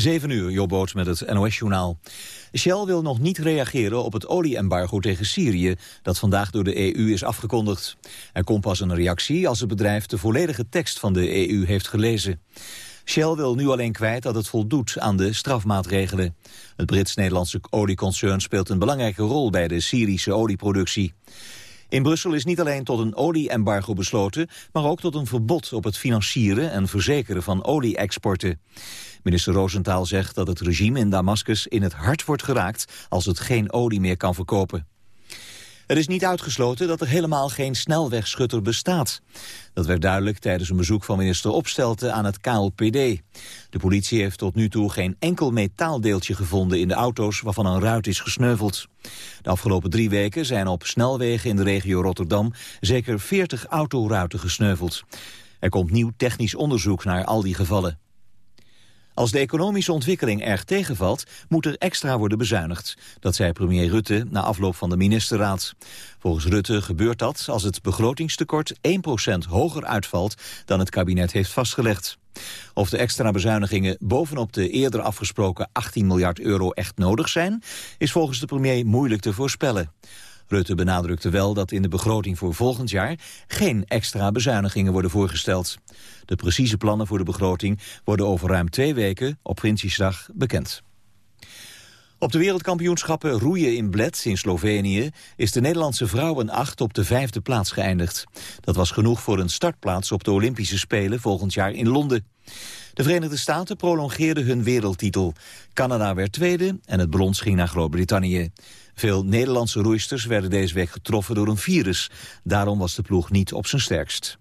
7 uur, Jobboot met het NOS-journaal. Shell wil nog niet reageren op het olieembargo tegen Syrië... dat vandaag door de EU is afgekondigd. Er komt pas een reactie als het bedrijf de volledige tekst van de EU heeft gelezen. Shell wil nu alleen kwijt dat het voldoet aan de strafmaatregelen. Het Brits-Nederlandse olieconcern speelt een belangrijke rol bij de Syrische olieproductie. In Brussel is niet alleen tot een olieembargo besloten... maar ook tot een verbod op het financieren en verzekeren van olie-exporten. Minister Roosentaal zegt dat het regime in Damascus in het hart wordt geraakt... als het geen olie meer kan verkopen. Het is niet uitgesloten dat er helemaal geen snelwegschutter bestaat. Dat werd duidelijk tijdens een bezoek van minister Opstelten aan het KLPD. De politie heeft tot nu toe geen enkel metaaldeeltje gevonden in de auto's waarvan een ruit is gesneuveld. De afgelopen drie weken zijn op snelwegen in de regio Rotterdam zeker 40 autoruiten gesneuveld. Er komt nieuw technisch onderzoek naar al die gevallen. Als de economische ontwikkeling erg tegenvalt, moet er extra worden bezuinigd. Dat zei premier Rutte na afloop van de ministerraad. Volgens Rutte gebeurt dat als het begrotingstekort 1% hoger uitvalt dan het kabinet heeft vastgelegd. Of de extra bezuinigingen bovenop de eerder afgesproken 18 miljard euro echt nodig zijn, is volgens de premier moeilijk te voorspellen. Rutte benadrukte wel dat in de begroting voor volgend jaar geen extra bezuinigingen worden voorgesteld. De precieze plannen voor de begroting worden over ruim twee weken op Prinsjesdag bekend. Op de wereldkampioenschappen roeien in Bled in Slovenië is de Nederlandse vrouwenacht op de vijfde plaats geëindigd. Dat was genoeg voor een startplaats op de Olympische Spelen volgend jaar in Londen. De Verenigde Staten prolongeerden hun wereldtitel. Canada werd tweede en het brons ging naar Groot-Brittannië. Veel Nederlandse roeisters werden deze week getroffen door een virus. Daarom was de ploeg niet op zijn sterkst.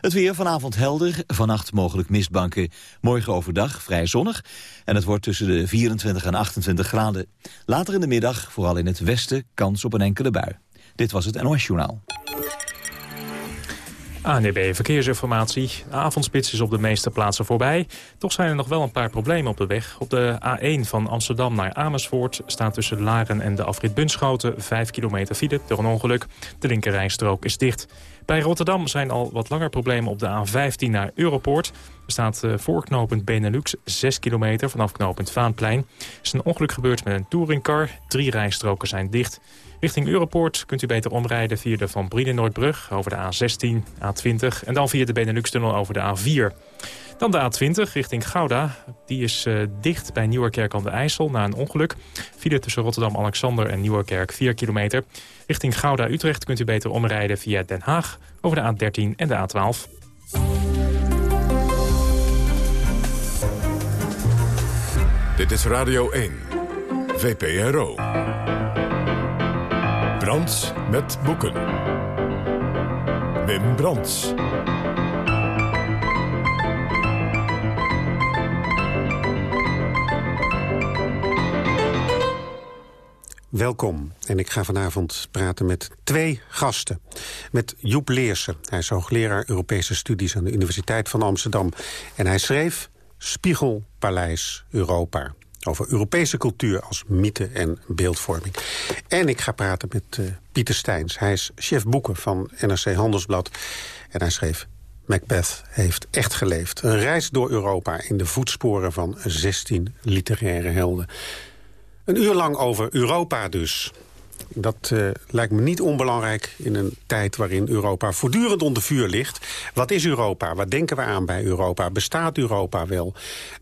Het weer vanavond helder, vannacht mogelijk mistbanken. Morgen overdag vrij zonnig en het wordt tussen de 24 en 28 graden. Later in de middag, vooral in het westen, kans op een enkele bui. Dit was het NOS Journaal. ANDB Verkeersinformatie. De avondspits is op de meeste plaatsen voorbij. Toch zijn er nog wel een paar problemen op de weg. Op de A1 van Amsterdam naar Amersfoort staat tussen Laren en de afrit Bunschoten 5 kilometer file door een ongeluk. De linkerrijstrook is dicht. Bij Rotterdam zijn al wat langer problemen op de A15 naar Europoort. Er staat uh, voorknopend Benelux 6 kilometer vanaf knooppunt Vaanplein. Er is een ongeluk gebeurd met een touringcar. Drie rijstroken zijn dicht. Richting Europoort kunt u beter omrijden via de Van Brienenoordbrug over de A16, A20 en dan via de Benelux-tunnel over de A4. Dan de A20 richting Gouda. Die is uh, dicht bij Nieuwerkerk aan de IJssel na een ongeluk. File tussen Rotterdam-Alexander en Nieuwerkerk 4 kilometer. Richting Gouda-Utrecht kunt u beter omrijden via Den Haag over de A13 en de A12. Dit is Radio 1, VPRO. Brands met boeken. Wim Brands. Welkom. En ik ga vanavond praten met twee gasten. Met Joep Leersen. Hij is hoogleraar Europese studies aan de Universiteit van Amsterdam. En hij schreef Spiegelpaleis Europa over Europese cultuur als mythe en beeldvorming. En ik ga praten met uh, Pieter Steins. Hij is chef boeken van NRC Handelsblad. En hij schreef Macbeth heeft echt geleefd. Een reis door Europa in de voetsporen van 16 literaire helden. Een uur lang over Europa dus. Dat uh, lijkt me niet onbelangrijk in een tijd waarin Europa voortdurend onder vuur ligt. Wat is Europa? Wat denken we aan bij Europa? Bestaat Europa wel?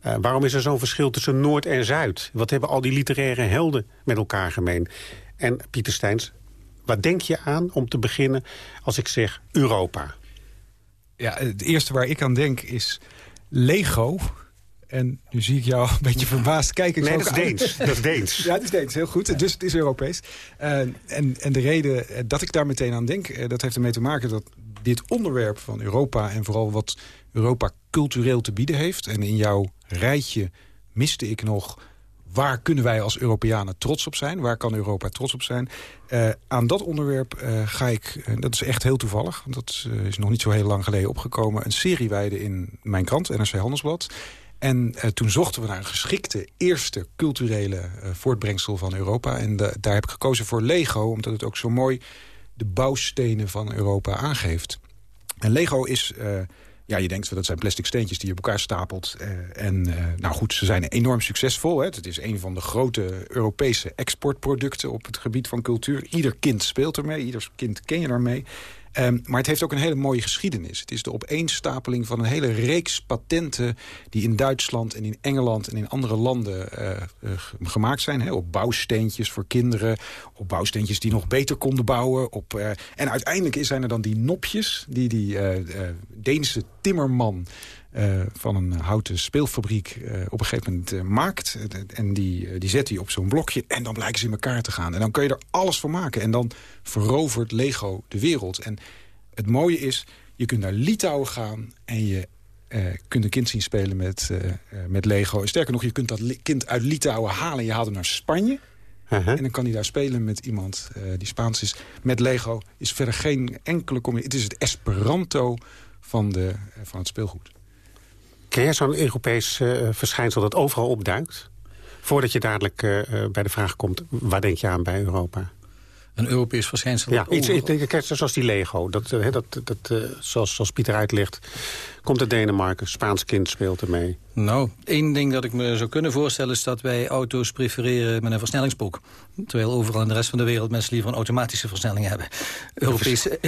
Uh, waarom is er zo'n verschil tussen Noord en Zuid? Wat hebben al die literaire helden met elkaar gemeen? En Pieter Steins, wat denk je aan om te beginnen als ik zeg Europa? Ja, het eerste waar ik aan denk is Lego. En nu zie ik jou een beetje verbaasd kijken. Nee, dat is Deens. dat is Deens. Ja, het is Deens. Heel goed. Dus het is Europees. Uh, en, en de reden dat ik daar meteen aan denk... Uh, dat heeft ermee te maken dat dit onderwerp van Europa... en vooral wat Europa cultureel te bieden heeft... en in jouw rijtje miste ik nog... waar kunnen wij als Europeanen trots op zijn? Waar kan Europa trots op zijn? Uh, aan dat onderwerp ga ik, dat is echt heel toevallig... want dat is nog niet zo heel lang geleden opgekomen... een serie wijden in mijn krant, NRC Handelsblad... En uh, toen zochten we naar een geschikte eerste culturele uh, voortbrengsel van Europa. En daar heb ik gekozen voor Lego, omdat het ook zo mooi de bouwstenen van Europa aangeeft. En Lego is uh, ja, je denkt dat zijn plastic steentjes die je op elkaar stapelt. En nou goed, ze zijn enorm succesvol. Hè. Het is een van de grote Europese exportproducten op het gebied van cultuur. Ieder kind speelt ermee, ieder kind ken je ermee. Um, maar het heeft ook een hele mooie geschiedenis. Het is de opeenstapeling van een hele reeks patenten... die in Duitsland en in Engeland en in andere landen uh, uh, gemaakt zijn. Op bouwsteentjes voor kinderen. Op bouwsteentjes die nog beter konden bouwen. Op, uh, en uiteindelijk zijn er dan die nopjes... die die Deense timmerman... Uh, van een houten speelfabriek uh, op een gegeven moment uh, maakt. en die, die zet hij op zo'n blokje en dan blijken ze in elkaar te gaan. En dan kun je er alles van maken. En dan verovert Lego de wereld. En het mooie is, je kunt naar Litouwen gaan en je kunt een kind zien spelen met, met Lego. Sterker nog, je kunt dat kind uit Litouwen halen en je haalt hem naar Spanje. -huh. En dan kan hij daar spelen met iemand die Spaans is. Met Lego is verder geen enkele. Het is het Esperanto van, de, van het speelgoed. Ken jij zo'n Europees uh, verschijnsel dat overal opduikt? Voordat je dadelijk uh, bij de vraag komt, waar denk je aan bij Europa? Een Europees verschijnsel? Ja, iets, iets, zoals die Lego. Dat, dat, dat, zoals, zoals Pieter uitlegt, komt uit Denemarken. Spaans kind speelt ermee. Nou, één ding dat ik me zou kunnen voorstellen... is dat wij auto's prefereren met een versnellingspook. Terwijl overal in de rest van de wereld mensen liever een automatische versnelling hebben. Europese,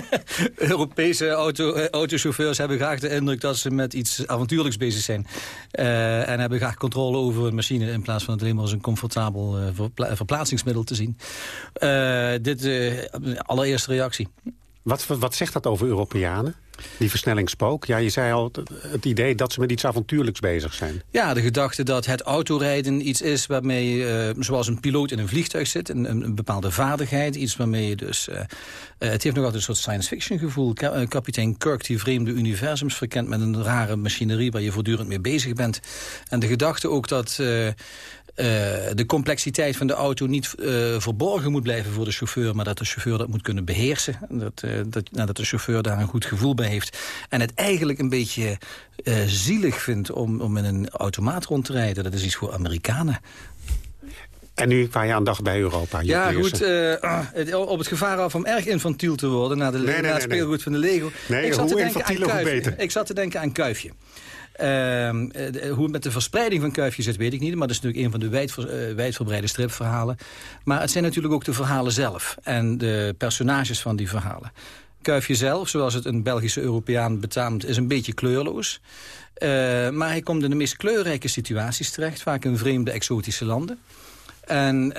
Europese auto, autochauffeurs hebben graag de indruk dat ze met iets avontuurlijks bezig zijn. Uh, en hebben graag controle over een machine... in plaats van het alleen maar als een comfortabel uh, verpla verplaatsingsmiddel te zien. Uh, dit, allereerste reactie. Wat, wat zegt dat over Europeanen? Die versnellingspook. Ja, je zei al het idee dat ze met iets avontuurlijks bezig zijn. Ja, de gedachte dat het autorijden iets is waarmee, uh, zoals een piloot in een vliegtuig zit, een, een bepaalde vaardigheid, iets waarmee je dus... Uh, uh, het heeft nog altijd een soort science fiction gevoel. Ka kapitein Kirk die vreemde universums verkent met een rare machinerie waar je voortdurend mee bezig bent. En de gedachte ook dat de complexiteit van de auto niet uh, verborgen moet blijven voor de chauffeur... maar dat de chauffeur dat moet kunnen beheersen. Dat, uh, dat, nou, dat de chauffeur daar een goed gevoel bij heeft. En het eigenlijk een beetje zielig vindt om, om in een automaat rond te rijden. Dat is iets voor Amerikanen. En nu waar je aan dacht bij Europa. Ja, goed. Uh, op het gevaar af om erg infantiel te worden... naar, de, nee, nee, het nee, speelgoed van de Lego. Nee, ik zat hoe te denken aan. Ik zat te denken aan Kuifje. Uh, hoe het met de verspreiding van Kuifje zit, weet ik niet. Maar dat is natuurlijk een van de uh, wijdverbreide stripverhalen. Maar het zijn natuurlijk ook de verhalen zelf. En de personages van die verhalen. Kuifje zelf, zoals het een Belgische Europeaan betaamt, is een beetje kleurloos. Uh, maar hij komt in de meest kleurrijke situaties terecht. Vaak in vreemde, exotische landen. En uh,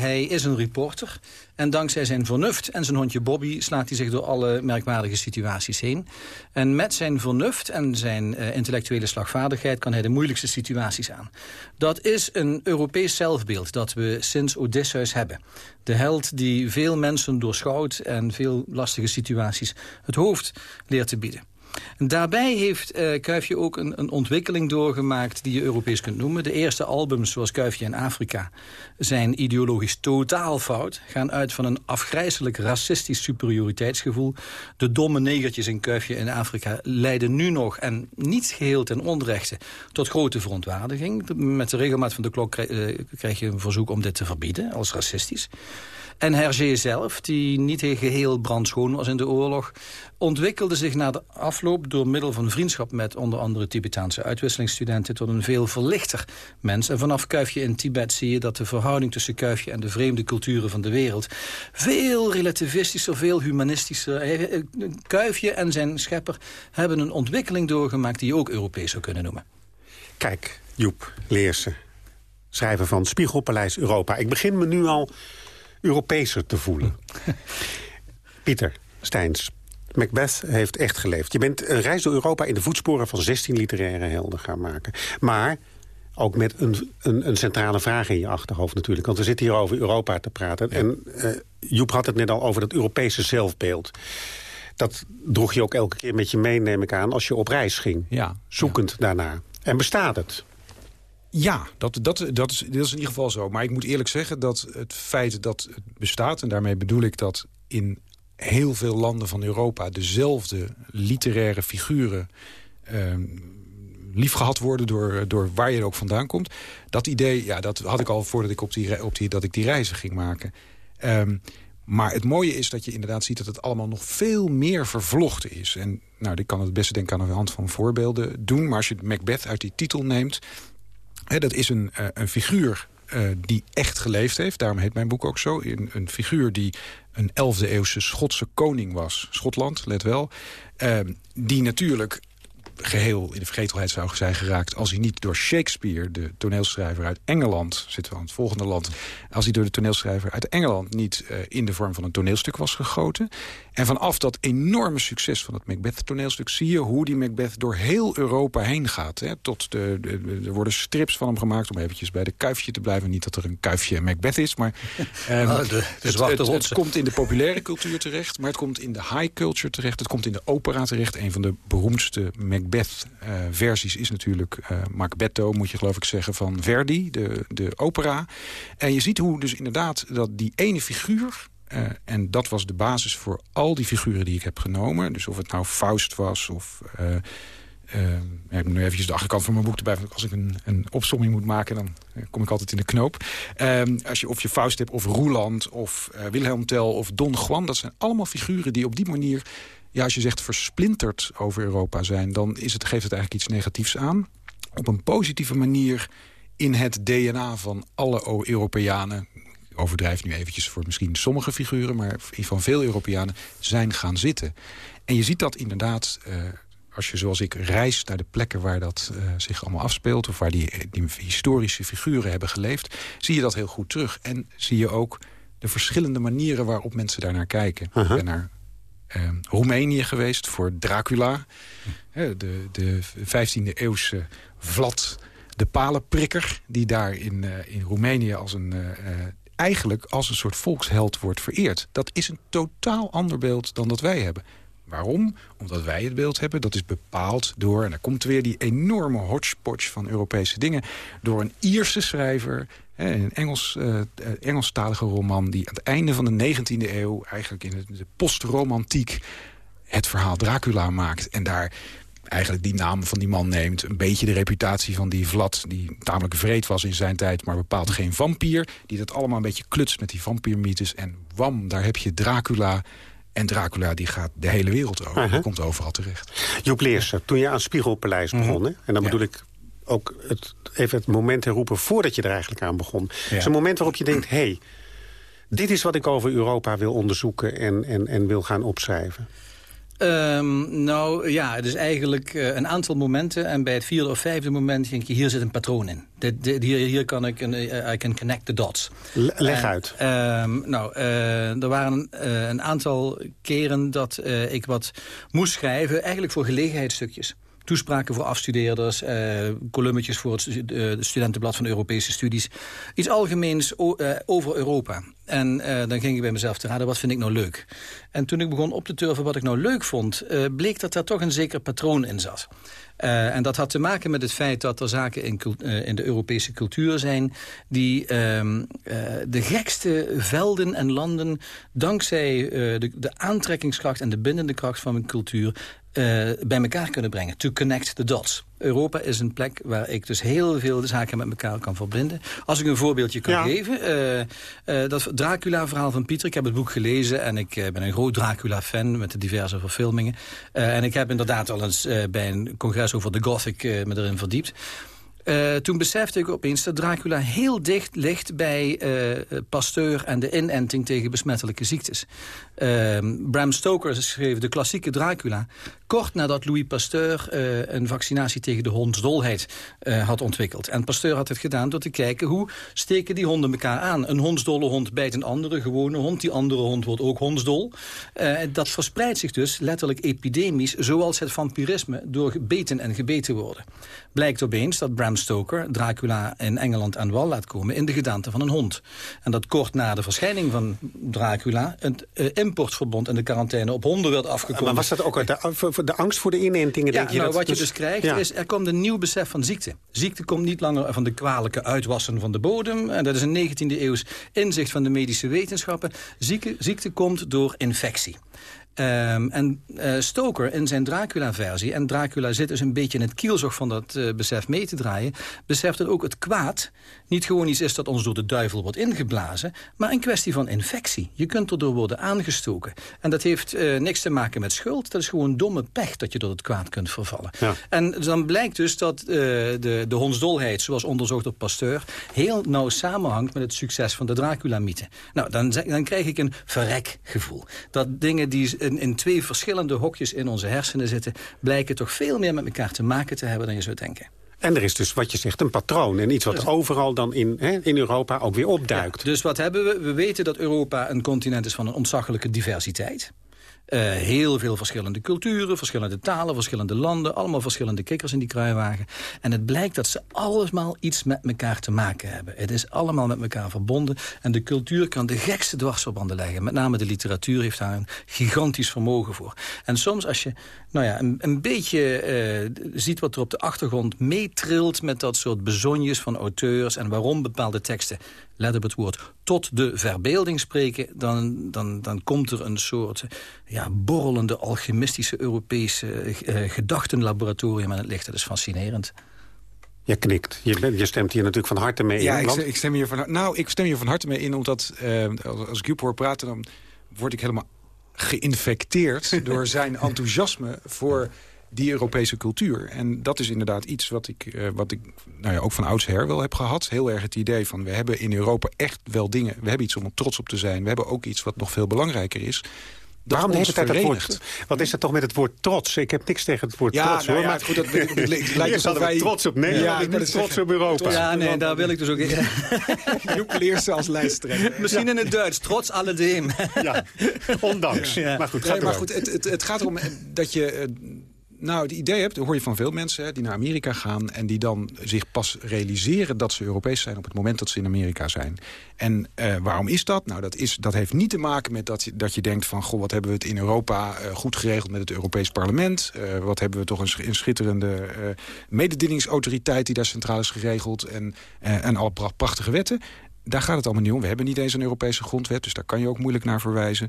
hij is een reporter. En dankzij zijn vernuft en zijn hondje Bobby... slaat hij zich door alle merkwaardige situaties heen. En met zijn vernuft en zijn uh, intellectuele slagvaardigheid... kan hij de moeilijkste situaties aan. Dat is een Europees zelfbeeld dat we sinds Odysseus hebben. De held die veel mensen doorschouwt... en veel lastige situaties het hoofd leert te bieden. Daarbij heeft uh, Kuifje ook een, een, ontwikkeling doorgemaakt die je Europees kunt noemen. De eerste albums, zoals Kuifje in Afrika, zijn ideologisch totaal fout. Gaan uit van een afgrijzelijk racistisch superioriteitsgevoel. De domme negertjes in Kuifje in Afrika leiden nu nog, en niet geheel ten onrechte, tot grote verontwaardiging. Met de regelmaat van de klok krijg je een verzoek om dit te verbieden als racistisch. En Hergé zelf, die niet geheel brandschoon was in de oorlog... ontwikkelde zich na de afloop door middel van vriendschap... met onder andere Tibetaanse uitwisselingsstudenten... tot een veel verlichter mens. En vanaf Kuifje in Tibet zie je dat de verhouding tussen Kuifje... en de vreemde culturen van de wereld... veel relativistischer, veel humanistischer... Kuifje en zijn schepper hebben een ontwikkeling doorgemaakt... die je ook Europees zou kunnen noemen. Kijk, Joep Leersen, schrijver van Spiegelpaleis Europa. Ik begin me nu al Europeeser te voelen. Pieter Steins, Macbeth heeft echt geleefd. Je bent een reis door Europa in de voetsporen van 16 literaire helden gaan maken. Maar ook met een, een, een, centrale vraag in je achterhoofd natuurlijk. Want we zitten hier over Europa te praten. Ja. En uh, Joep had het net al over dat Europese zelfbeeld. Dat droeg je ook elke keer met je mee, neem ik aan... als je op reis ging, ja, zoekend ja. daarna. En bestaat het? Ja, dat, dat, dat, is, dat is in ieder geval zo. Maar ik moet eerlijk zeggen dat het feit dat het bestaat... en daarmee bedoel ik dat in heel veel landen van Europa... dezelfde literaire figuren uh, liefgehad worden... Door, door waar je ook vandaan komt. Dat idee ja, dat had ik al voordat ik, op die, op die, dat ik die reizen ging maken. Um, Maar het mooie is dat je inderdaad ziet dat het allemaal nog veel meer vervlochten is. En nou, ik kan het beste denken aan de hand van voorbeelden doen. Maar als je Macbeth uit die titel neemt... Dat is een, uh, een figuur uh, die echt geleefd heeft. Daarom heet mijn boek ook zo. Een, een figuur die een 11e eeuwse Schotse koning was. Schotland, let wel. Uh, die natuurlijk geheel in de vergetelheid zou zijn geraakt... als hij niet door Shakespeare, de toneelschrijver uit Engeland... zitten we aan het volgende land... als hij door de toneelschrijver uit Engeland niet uh, in de vorm van een toneelstuk was gegoten. En vanaf dat enorme succes van het Macbeth-toneelstuk... zie je hoe die Macbeth door heel Europa heen gaat. Hè, tot de, de, er worden strips van hem gemaakt om eventjes bij de kuifje te blijven. Niet dat er een kuifje Macbeth is, maar... Um, de, de het, het, het, komt in de populaire cultuur terecht... maar het komt in de high culture terecht. Het komt in de opera terecht. Een van de beroemdste Macbeth-versies uh, is natuurlijk uh, Macbetto... moet je geloof ik zeggen, van Verdi, de, de opera. En je ziet hoe dus inderdaad dat die ene figuur... Uh, en dat was de basis voor al die figuren die ik heb genomen. Dus of het nou Faust was of... Ik moet nu eventjes de achterkant van mijn boek erbij. Als ik een, een opsomming moet maken, dan kom ik altijd in de knoop. als je, of je Faust hebt, of Roeland, of Wilhelm Tell, of Don Juan. Dat zijn allemaal figuren die op die manier... Ja, als je zegt versplinterd over Europa zijn... dan is het, geeft het eigenlijk iets negatiefs aan. Op een positieve manier in het DNA van alle Europeanen overdrijf nu eventjes voor misschien sommige figuren... maar van veel Europeanen zijn gaan zitten. En je ziet dat inderdaad, uh, als je zoals ik reist naar de plekken... waar dat uh, zich allemaal afspeelt... of waar die, die historische figuren hebben geleefd... zie je dat heel goed terug. En zie je ook de verschillende manieren waarop mensen daarnaar kijken. Uh -huh. Ik ben naar Roemenië geweest voor Dracula. De, de 15e eeuwse Vlad de palenprikker... die daar in, in Roemenië als een eigenlijk als een soort volksheld wordt vereerd. Dat is een totaal ander beeld dan dat wij hebben. Waarom? Omdat wij het beeld hebben. Dat is bepaald door, en daar komt weer die enorme hodgepodge van Europese dingen... door een Ierse schrijver, een Engels, uh, Engelstalige roman... die aan het einde van de 19e eeuw, eigenlijk in de postromantiek... het verhaal Dracula maakt. En daar eigenlijk die naam van die man neemt. Een beetje de reputatie van die Vlad, die tamelijk vreed was in zijn tijd... maar bepaald geen vampier. Die dat allemaal een beetje klutst met die vampiermythes. En wam, daar heb je Dracula... En Dracula die gaat de hele wereld over. Uh -huh. Komt overal terecht. Joep Leersen, toen je aan Spiegelpaleis begon... Uh -huh. en dan bedoel ja. ik ook het, even het moment herroepen voordat je er eigenlijk aan begon. Ja. is een moment waarop je denkt... hé, hey, dit is wat ik over Europa wil onderzoeken en, en, en wil gaan opschrijven. Um, nou ja, het is eigenlijk uh, een aantal momenten. En bij het vierde of vijfde moment denk je, hier zit een patroon in. Dit, dit, hier, hier kan ik, een, uh, I can connect the dots. Leg uit. Uh, um, nou, er waren een aantal keren dat ik wat moest schrijven. Eigenlijk voor gelegenheidsstukjes toespraken voor afstudeerders, columnetjes voor het uh, studentenblad van Europese studies. Iets algemeens uh, over Europa. En dan ging ik bij mezelf te raden, wat vind ik nou leuk? En toen ik begon op te turven wat ik nou leuk vond... bleek dat daar toch een zeker patroon in zat. En dat had te maken met het feit dat er zaken in, in de Europese cultuur zijn... die uh, de gekste velden en landen dankzij de, de, aantrekkingskracht en de bindende kracht van een cultuur... bij elkaar kunnen brengen. To connect the dots. Europa is een plek waar ik dus heel veel zaken met elkaar kan verbinden. Als ik een voorbeeldje kan ja. geven. Uh, uh, dat Dracula-verhaal van Pieter. Ik heb het boek gelezen en ik ben een groot Dracula-fan met de diverse verfilmingen. en ik heb inderdaad al eens bij een congres over de Gothic me erin verdiept. Uh, toen besefte ik opeens dat Dracula heel dicht ligt bij uh, Pasteur en de inenting tegen besmettelijke ziektes. Uh, Bram Stoker schreef de klassieke Dracula kort nadat Louis Pasteur uh, een vaccinatie tegen de hondsdolheid uh, had ontwikkeld. En Pasteur had het gedaan door te kijken hoe steken die honden elkaar aan. Een hondsdolle hond bijt een andere gewone hond. Die andere hond wordt ook hondsdol. Uh, dat verspreidt zich dus letterlijk epidemisch, zoals het vampirisme, door gebeten en gebeten worden. Blijkt opeens dat Bram Stoker Dracula in Engeland aan wal laat komen in de gedaante van een hond. En dat kort na de verschijning van Dracula het importverbod en de quarantaine op honden werd afgekondigd. Maar was dat ook uit de, de angst voor de inentingen? Ja, denk je nou, dat, wat je dus krijgt ja. is, er komt een nieuw besef van ziekte. Ziekte komt niet langer van de kwalijke uitwassen van de bodem. En dat is een 19e eeuws inzicht van de medische wetenschappen. Ziekte, ziekte komt door infectie. Ehm, en uh, Stoker in zijn Dracula-versie... en Dracula zit dus een beetje in het kielzog van dat uh, besef mee te draaien... beseft dat ook het kwaad niet gewoon iets is dat ons door de duivel wordt ingeblazen... maar een kwestie van infectie. Je kunt erdoor worden aangestoken. En dat heeft uh, niks te maken met schuld. Dat is gewoon domme pech dat je door het kwaad kunt vervallen. Ja. En dan blijkt dus dat de, de hondsdolheid, zoals onderzocht door Pasteur... heel nauw samenhangt met het succes van de Dracula-mythe. Nou, dan, dan krijg ik een verrekgevoel. Dat dingen die in, in, twee verschillende hokjes in onze hersenen zitten... blijken toch veel meer met elkaar te maken te hebben dan je zou denken. En er is dus, wat je zegt, een patroon. En iets wat overal dan in, hè, in Europa ook weer opduikt. dus wat hebben we? We weten dat Europa een continent is van een ontzaglijke diversiteit. Uh, heel veel verschillende culturen, verschillende talen, verschillende landen. Allemaal verschillende kikkers in die kruiwagen. En het blijkt dat ze allemaal iets met elkaar te maken hebben. Het is allemaal met elkaar verbonden. En de cultuur kan de gekste dwarsverbanden leggen. Met name de literatuur heeft daar een gigantisch vermogen voor. En soms als je nou ja, een, een beetje uh, ziet wat er op de achtergrond meetrilt... met dat soort bezonjes van auteurs... en waarom bepaalde teksten, let op het woord... tot de verbeelding spreken... dan, dan, dan komt er een soort ja, borrelende, alchemistische... Europese uh, gedachtenlaboratorium aan het licht. Dat is fascinerend. Je knikt. Je, bent, je stemt hier natuurlijk van harte mee in. Ja, ik, ik, stem hier van, nou, ik stem hier van harte mee in... omdat uh, als ik Joep hoor praten... dan word ik helemaal geïnfecteerd door zijn enthousiasme voor die Europese cultuur. En dat is inderdaad iets wat ik, uh, wat ik nou ja, ook van oudsher wel heb gehad. Heel erg het idee van we hebben in Europa echt wel dingen... we hebben iets om trots op te zijn. We hebben ook iets wat nog veel belangrijker is. Waarom de hele tijd het woord? Wat is dat toch met het woord trots? Ik heb niks tegen het woord ja, trots, nou hoor. Ja, maar goed, dat, het lijkt alsof wij... trots op Nederland, ja, ik ben trots op Europa. Ja, nee, daar wil ik dus ook in. Joep Leerse als lijsttrekker. Misschien in het Duits, trots alledem. ja, ondanks. Ja. Maar goed, nee, maar goed het, het, het gaat erom dat je nou, het idee hebt, hoor je van veel mensen... Hè, die naar Amerika gaan en die dan zich pas realiseren... dat ze Europees zijn op het moment dat ze in Amerika zijn. En uh, waarom is dat? Nou, dat, is, dat heeft niet te maken met dat je, dat je denkt van... goh, wat hebben we het in Europa uh, goed geregeld met het Europees Parlement? Uh, wat hebben we toch een, een schitterende mededingingsautoriteit... die daar centraal is geregeld en, en alle prachtige wetten daar gaat het allemaal niet om. We hebben niet eens een Europese grondwet, dus daar kan je ook moeilijk naar verwijzen.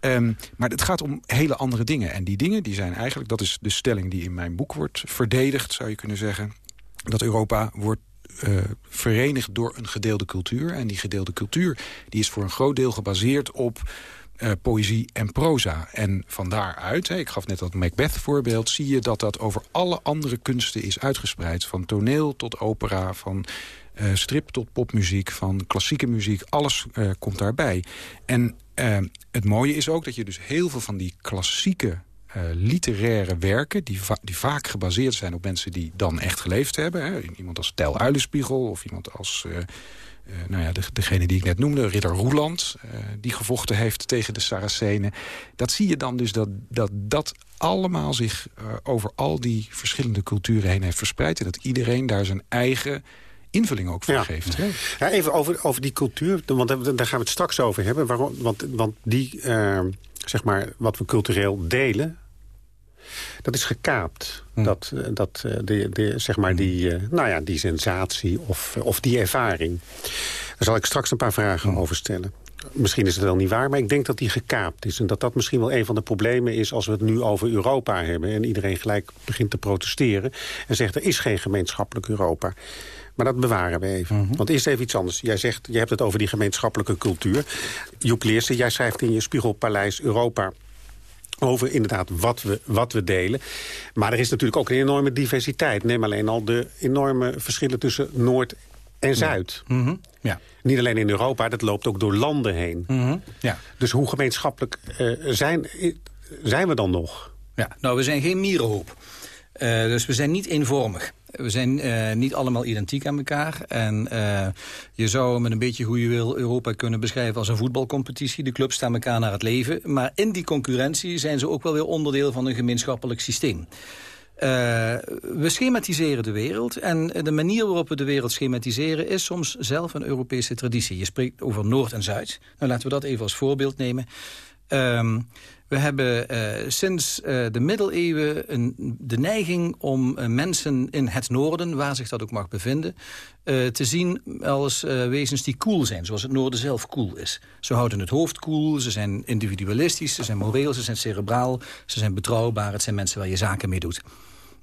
Um, maar het gaat om hele andere dingen. En die dingen die zijn eigenlijk, dat is de stelling die in mijn boek wordt verdedigd, zou je kunnen zeggen. Dat Europa wordt uh, verenigd door een gedeelde cultuur. En die gedeelde cultuur die is voor een groot deel gebaseerd op uh, poëzie en proza. En van daaruit, ik gaf net dat Macbeth-voorbeeld... zie je dat dat over alle andere kunsten is uitgespreid. Van toneel tot opera, van strip tot popmuziek, van klassieke muziek. Alles uh, komt daarbij. En uh, het mooie is ook dat je dus heel veel van die klassieke literaire werken... Die, die, vaak gebaseerd zijn op mensen die dan echt geleefd hebben. Hè. Iemand als Tel Uilenspiegel of iemand als... Nou ja, de, degene die ik net noemde, Ridder Roeland... Die gevochten heeft tegen de Saracenen. Dat zie je dan dus dat dat, dat allemaal zich over al die verschillende culturen heen heeft verspreid... en dat iedereen daar zijn eigen invulling ook voor ja. geeft. Ja, even over, over die cultuur, want daar gaan we het straks over hebben. Waarom, want, want die, uh, zeg maar, wat we cultureel delen... dat is gekaapt. Hm. Dat, dat, de, de, zeg maar die, uh, nou ja, die sensatie of, of die ervaring. Daar zal ik straks een paar vragen hm. over stellen. Misschien is het wel niet waar, maar ik denk dat die gekaapt is. En dat dat misschien wel een van de problemen is als we het nu over Europa hebben. En iedereen gelijk begint te protesteren. En zegt er is geen gemeenschappelijk Europa. Maar dat bewaren we even. Mm -hmm. Want eerst even iets anders. Jij zegt, je hebt het over die gemeenschappelijke cultuur. Joep Leersen, jij schrijft in je Spiegelpaleis Europa over inderdaad wat we, wat we delen. Maar er is natuurlijk ook een enorme diversiteit. Neem alleen al de enorme verschillen tussen Noord en Zuid. Mm -hmm. ja. Niet alleen in Europa, dat loopt ook door landen heen. Mm -hmm. ja. Dus hoe gemeenschappelijk uh, zijn, zijn we dan nog? Ja, nou, we zijn geen mierenhoop. Uh, dus we zijn niet eenvormig. We zijn uh, niet allemaal identiek aan elkaar. En uh, je zou met een beetje hoe je wil Europa kunnen beschrijven als een voetbalcompetitie. De clubs staan elkaar naar het leven. Maar in die concurrentie zijn ze ook wel weer onderdeel van een gemeenschappelijk systeem. We schematiseren de wereld. En de manier waarop we de wereld schematiseren... is soms zelf een Europese traditie. Je spreekt over Noord en Zuid. Nou, laten we dat even als voorbeeld nemen. Ehm, we hebben uh, sinds uh, de middeleeuwen een, de neiging om uh, mensen in het noorden, waar zich dat ook mag bevinden, te zien als wezens die cool zijn, zoals het noorden zelf cool is. Ze houden het hoofd cool, ze zijn individualistisch, ze zijn moreel, ze zijn cerebraal, ze zijn betrouwbaar, het zijn mensen waar je zaken mee doet.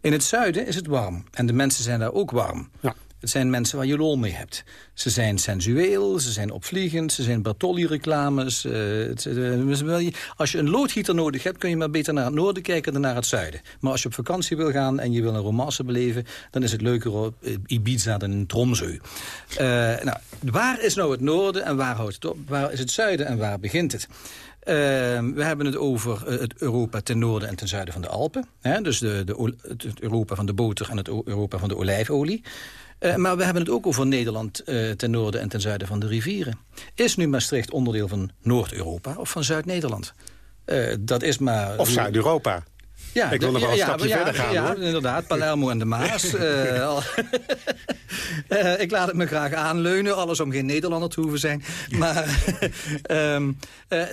In het zuiden is het warm en de mensen zijn daar ook warm. Ja. Het zijn mensen waar je lol mee hebt. Ze zijn sensueel, ze zijn opvliegend, ze zijn Bartolli-reclames. Uh, als je een loodgieter nodig hebt, kun je maar beter naar het noorden kijken dan naar het zuiden. Maar als je op vakantie wil gaan en je wil een romance beleven... dan is het leuker op eh, Ibiza dan in Tromsø. Nou, waar is nou het noorden en waar houdt het op? Waar is het zuiden en waar begint het? We hebben het over het Europa ten noorden en ten zuiden van de Alpen. Hè? Dus de, de, het Europa van de boter en het Europa van de olijfolie. Uh, maar we hebben het ook over Nederland uh, ten noorden en ten zuiden van de rivieren. Is nu Maastricht onderdeel van Noord-Europa of van Zuid-Nederland? Uh, dat is maar... Of Zuid-Europa. Ja, ik wil nog wel een ja, stapje ja, verder gaan. Ja, inderdaad. Palermo en de Maas. uh, uh, ik laat het me graag aanleunen. Alles om geen Nederlander te hoeven zijn. Maar um, uh,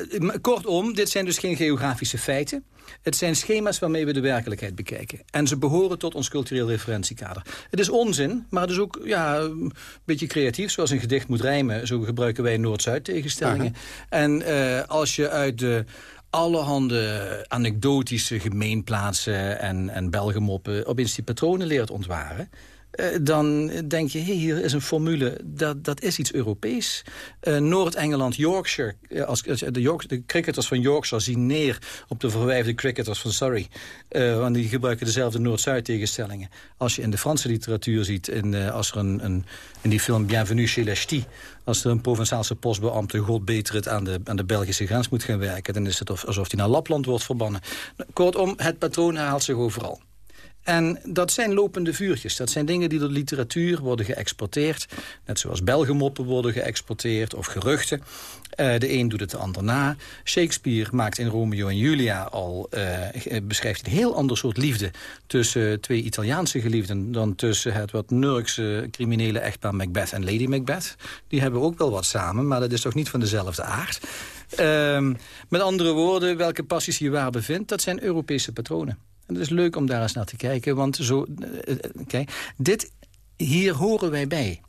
kortom, dit zijn dus geen geografische feiten. Het zijn schema's waarmee we de werkelijkheid bekijken. En ze behoren tot ons cultureel referentiekader. Het is onzin, maar het is ook ja, een beetje creatief. Zoals een gedicht moet rijmen, zo gebruiken wij Noord-Zuid tegenstellingen. En als je uit de allerhande anekdotische gemeenplaatsen en, en belgemoppen... opeens die patronen leert ontwaren... Uh, dan denk je, hey, hier is een formule, dat, dat is iets Europees. Uh, Noord-Engeland, Yorkshire, uh, als, de, cricketers van Yorkshire zien neer op de verwijfde cricketers van Surrey. want die gebruiken dezelfde Noord-Zuid tegenstellingen. Als je in de Franse literatuur ziet, in, als er een, een, in die film Bienvenue chez les als er een Provençaalse postbeambte, god beter het, aan de, aan de Belgische grens moet gaan werken... dan is het alsof hij naar Lapland wordt verbannen. Kortom, het patroon herhaalt zich overal. En dat zijn lopende vuurtjes. Dat zijn dingen die door literatuur worden geëxporteerd. Net zoals Belgemoppen worden geëxporteerd of geruchten. Uh, de een doet het de ander na. Shakespeare maakt in Romeo en Julia al... Uh, beschrijft een heel ander soort liefde... tussen twee Italiaanse geliefden... dan tussen het wat Nurkse criminele echtpaar Macbeth en Lady Macbeth. Die hebben ook wel wat samen, maar dat is toch niet van dezelfde aard. Uh, met andere woorden, welke passies je waar bevindt... dat zijn Europese patronen. En het is leuk om daar eens naar te kijken, want zo, kijk, dit, hier horen wij bij.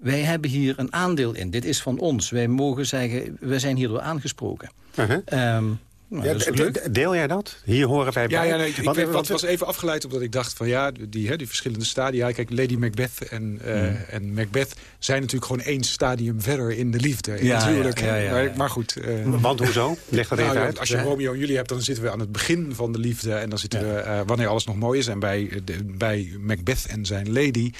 Wij hebben hier een aandeel in. Dit is van ons. Wij mogen zeggen, wij zijn hierdoor aangesproken. Uh -huh. um, ja, deel jij dat? Hier horen wij bij. Ja, ja nee, ik, want, was even afgeleid omdat ik dacht van ja, die, hè, die verschillende stadia. Kijk, Lady Macbeth en, uh, mm. en Macbeth zijn natuurlijk gewoon één stadium verder in de liefde. Ja, natuurlijk. Maar, maar, goed. Uh, want hoezo? Leg dat nou, even uit. Als je Romeo en Julie hebt, dan zitten we aan het begin van de liefde. En dan zitten we, uh, wanneer alles nog mooi is. En bij, de, bij Macbeth en zijn lady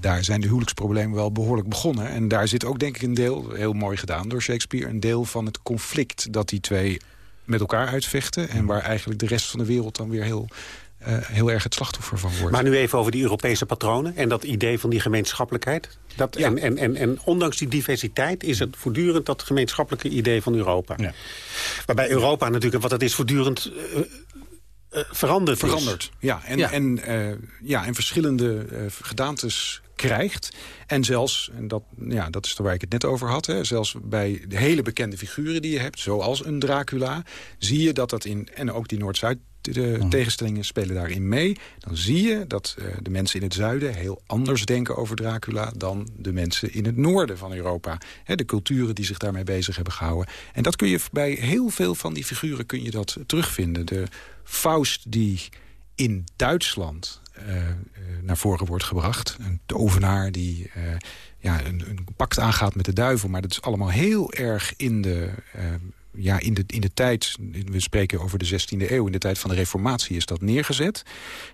daar zijn de huwelijksproblemen wel behoorlijk begonnen. En daar zit ook denk ik een deel, heel mooi gedaan door Shakespeare... een deel van het conflict dat die twee met elkaar uitvechten... en waar eigenlijk de rest van de wereld dan weer heel... Uh, heel erg het slachtoffer van wordt. Maar nu even over die Europese patronen en dat idee van die gemeenschappelijkheid. Dat, en, en, en, en ondanks die diversiteit is het voortdurend dat gemeenschappelijke idee van Europa. Ja. Waarbij Europa natuurlijk, wat het is, voortdurend uh, uh, veranderd Veranderd, ja. En, ja. En, ja, en verschillende gedaantes krijgt. En zelfs, en dat, ja, dat is waar ik het net over had... Hè, zelfs bij de hele bekende figuren die je hebt, zoals een Dracula... zie je dat dat in, en ook die Noord-Zuid de mhm. tegenstellingen spelen daarin mee. Dan zie je dat uh, de mensen in het zuiden heel anders denken over Dracula... dan de mensen in het noorden van Europa. de culturen die zich daarmee bezig hebben gehouden. En dat kun je bij heel veel van die figuren kun je dat terugvinden. De Faust die in Duitsland naar voren wordt gebracht. Een tovenaar die uh, ja, een, een pact aangaat met de duivel. Maar dat is allemaal heel erg in de, ja, in de, in de tijd... we spreken over de 16e eeuw, in de tijd van de reformatie is dat neergezet.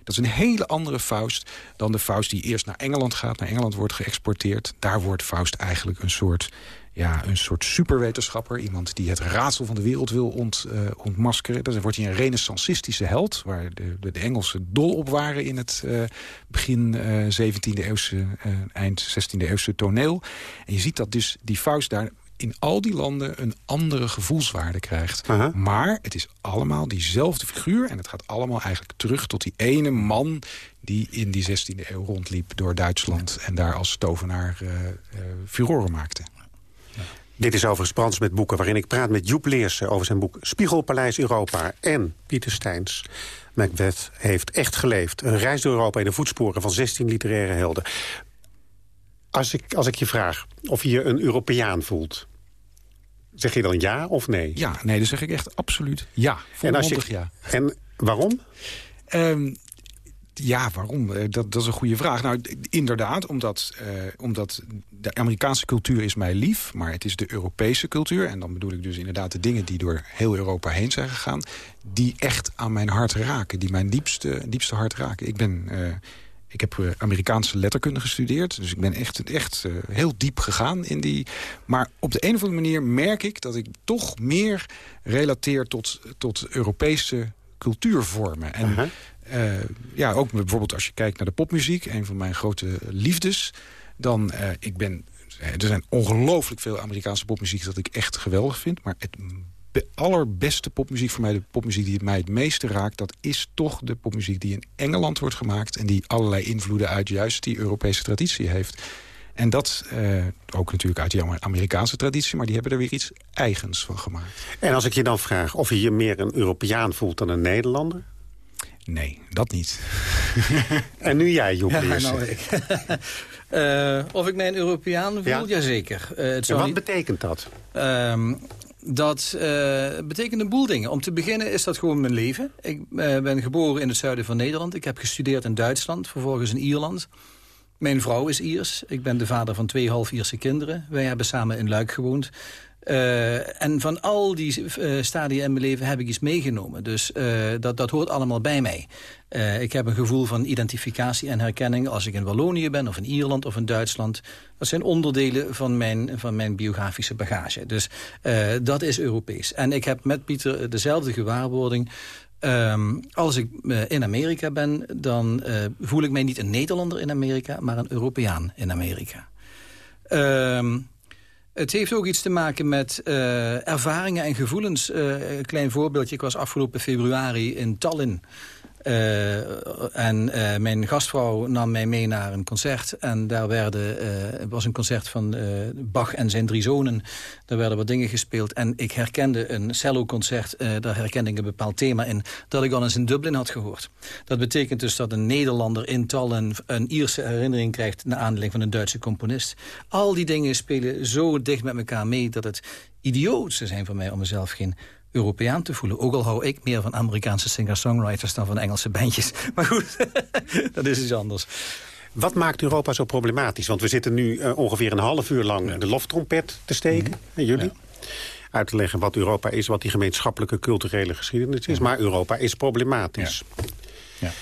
Dat is een hele andere Faust dan de Faust die eerst naar Engeland gaat. Naar Engeland wordt geëxporteerd. Daar wordt Faust eigenlijk een soort ja, een soort superwetenschapper. Iemand die het raadsel van de wereld wil ont, uh, ontmaskeren. Dan wordt hij een renaissancistische held... waar de, de, de Engelsen dol op waren in het uh, begin uh, 17e eeuwse, eind 16e eeuwse toneel. En je ziet dat dus die Faust daar in al die landen een andere gevoelswaarde krijgt. -huh. Maar het is allemaal diezelfde figuur... en het gaat allemaal eigenlijk terug tot die ene man die in die 16e eeuw rondliep door Duitsland... en daar als tovenaar furoren maakte. Dit is overigens Brands met boeken, waarin ik praat met Joep Leersen... over zijn boek Spiegelpaleis Europa en Pieter Steins. Macbeth heeft echt geleefd. Een reis door Europa in de voetsporen van 16 literaire helden. Als ik, als ik je vraag of je je een Europeaan voelt... zeg je dan ja of nee? Ja, nee, dan zeg ik echt absoluut ja. En, als je, ja. en waarom? Um, ja, waarom? Eh, dat, dat is een goede vraag. Nou, inderdaad, omdat, uh, omdat de Amerikaanse cultuur is mij lief... maar het is de Europese cultuur. En dan bedoel ik dus inderdaad de dingen die door heel Europa heen zijn gegaan... die echt aan mijn hart raken, die mijn diepste, diepste hart raken. Ik ben... Uh, ik heb Amerikaanse letterkunde gestudeerd. Dus ik ben echt, echt heel diep gegaan in die... Maar op de een of andere manier merk ik dat ik toch meer relateer tot, tot Europese cultuurvormen. En. Uh, ja, ook bijvoorbeeld als je kijkt naar de popmuziek, een van mijn grote liefdes, dan uh, ik ben. Er zijn ongelooflijk veel Amerikaanse popmuziek dat ik echt geweldig vind. Maar het allerbeste popmuziek voor mij, de popmuziek die mij het meeste raakt... dat is toch de popmuziek die in Engeland wordt gemaakt... en die allerlei invloeden uit juist die Europese traditie heeft. En dat uh, ook natuurlijk uit die Amerikaanse traditie... maar die hebben er weer iets eigens van gemaakt. En als ik je dan vraag of je je meer een Europeaan voelt dan een Nederlander... Nee, dat niet. en nu jij, Joep ja, nou, ik. uh, of ik mij een Europeaan voel? Ja? Jazeker. Uh, het en wat niet... betekent dat? Uh, dat uh, betekent een boel dingen. Om te beginnen is dat gewoon mijn leven. Ik uh, ben geboren in het zuiden van Nederland. Ik heb gestudeerd in Duitsland, vervolgens in Ierland. Mijn vrouw is Iers. Ik ben de vader van twee half Ierse kinderen. Wij hebben samen in Luik gewoond. Uh, en van al die uh, stadia in mijn leven heb ik iets meegenomen. Dus uh, dat, dat hoort allemaal bij mij. ik heb een gevoel van identificatie en herkenning als ik in Wallonië ben... of in Ierland of in Duitsland. Dat zijn onderdelen van mijn, van mijn biografische bagage. Dus dat is Europees. En ik heb met Pieter dezelfde gewaarwording... Um, als ik in Amerika ben, dan voel ik mij niet een Nederlander in Amerika... maar een Europeaan in Amerika. Um, het heeft ook iets te maken met uh, ervaringen en gevoelens. Uh, een klein voorbeeldje. Ik was afgelopen februari in Tallinn. Uh, en uh, mijn gastvrouw nam mij mee naar een concert. En daar werden, uh, was een concert van Bach en zijn drie zonen. Daar werden wat dingen gespeeld. En ik herkende een cello-concert. daar herkende ik een bepaald thema in. Dat ik al eens in Dublin had gehoord. Dat betekent dus dat een Nederlander in Tallinn... een Ierse herinnering krijgt... naar aanleiding van een Duitse componist. Al die dingen spelen zo dicht met elkaar mee... dat het idioot zijn voor mij om mezelf geen Europeaan te voelen. Ook al hou ik meer van Amerikaanse singer-songwriters dan van Engelse bandjes. Maar goed, dat is iets anders. Wat maakt Europa zo problematisch? Want we zitten nu uh, ongeveer een half uur lang ja. de loftrompet te steken. Mm -hmm. En jullie? Ja. Uit te leggen wat Europa is, wat die gemeenschappelijke culturele geschiedenis is. Ja. Maar Europa is problematisch.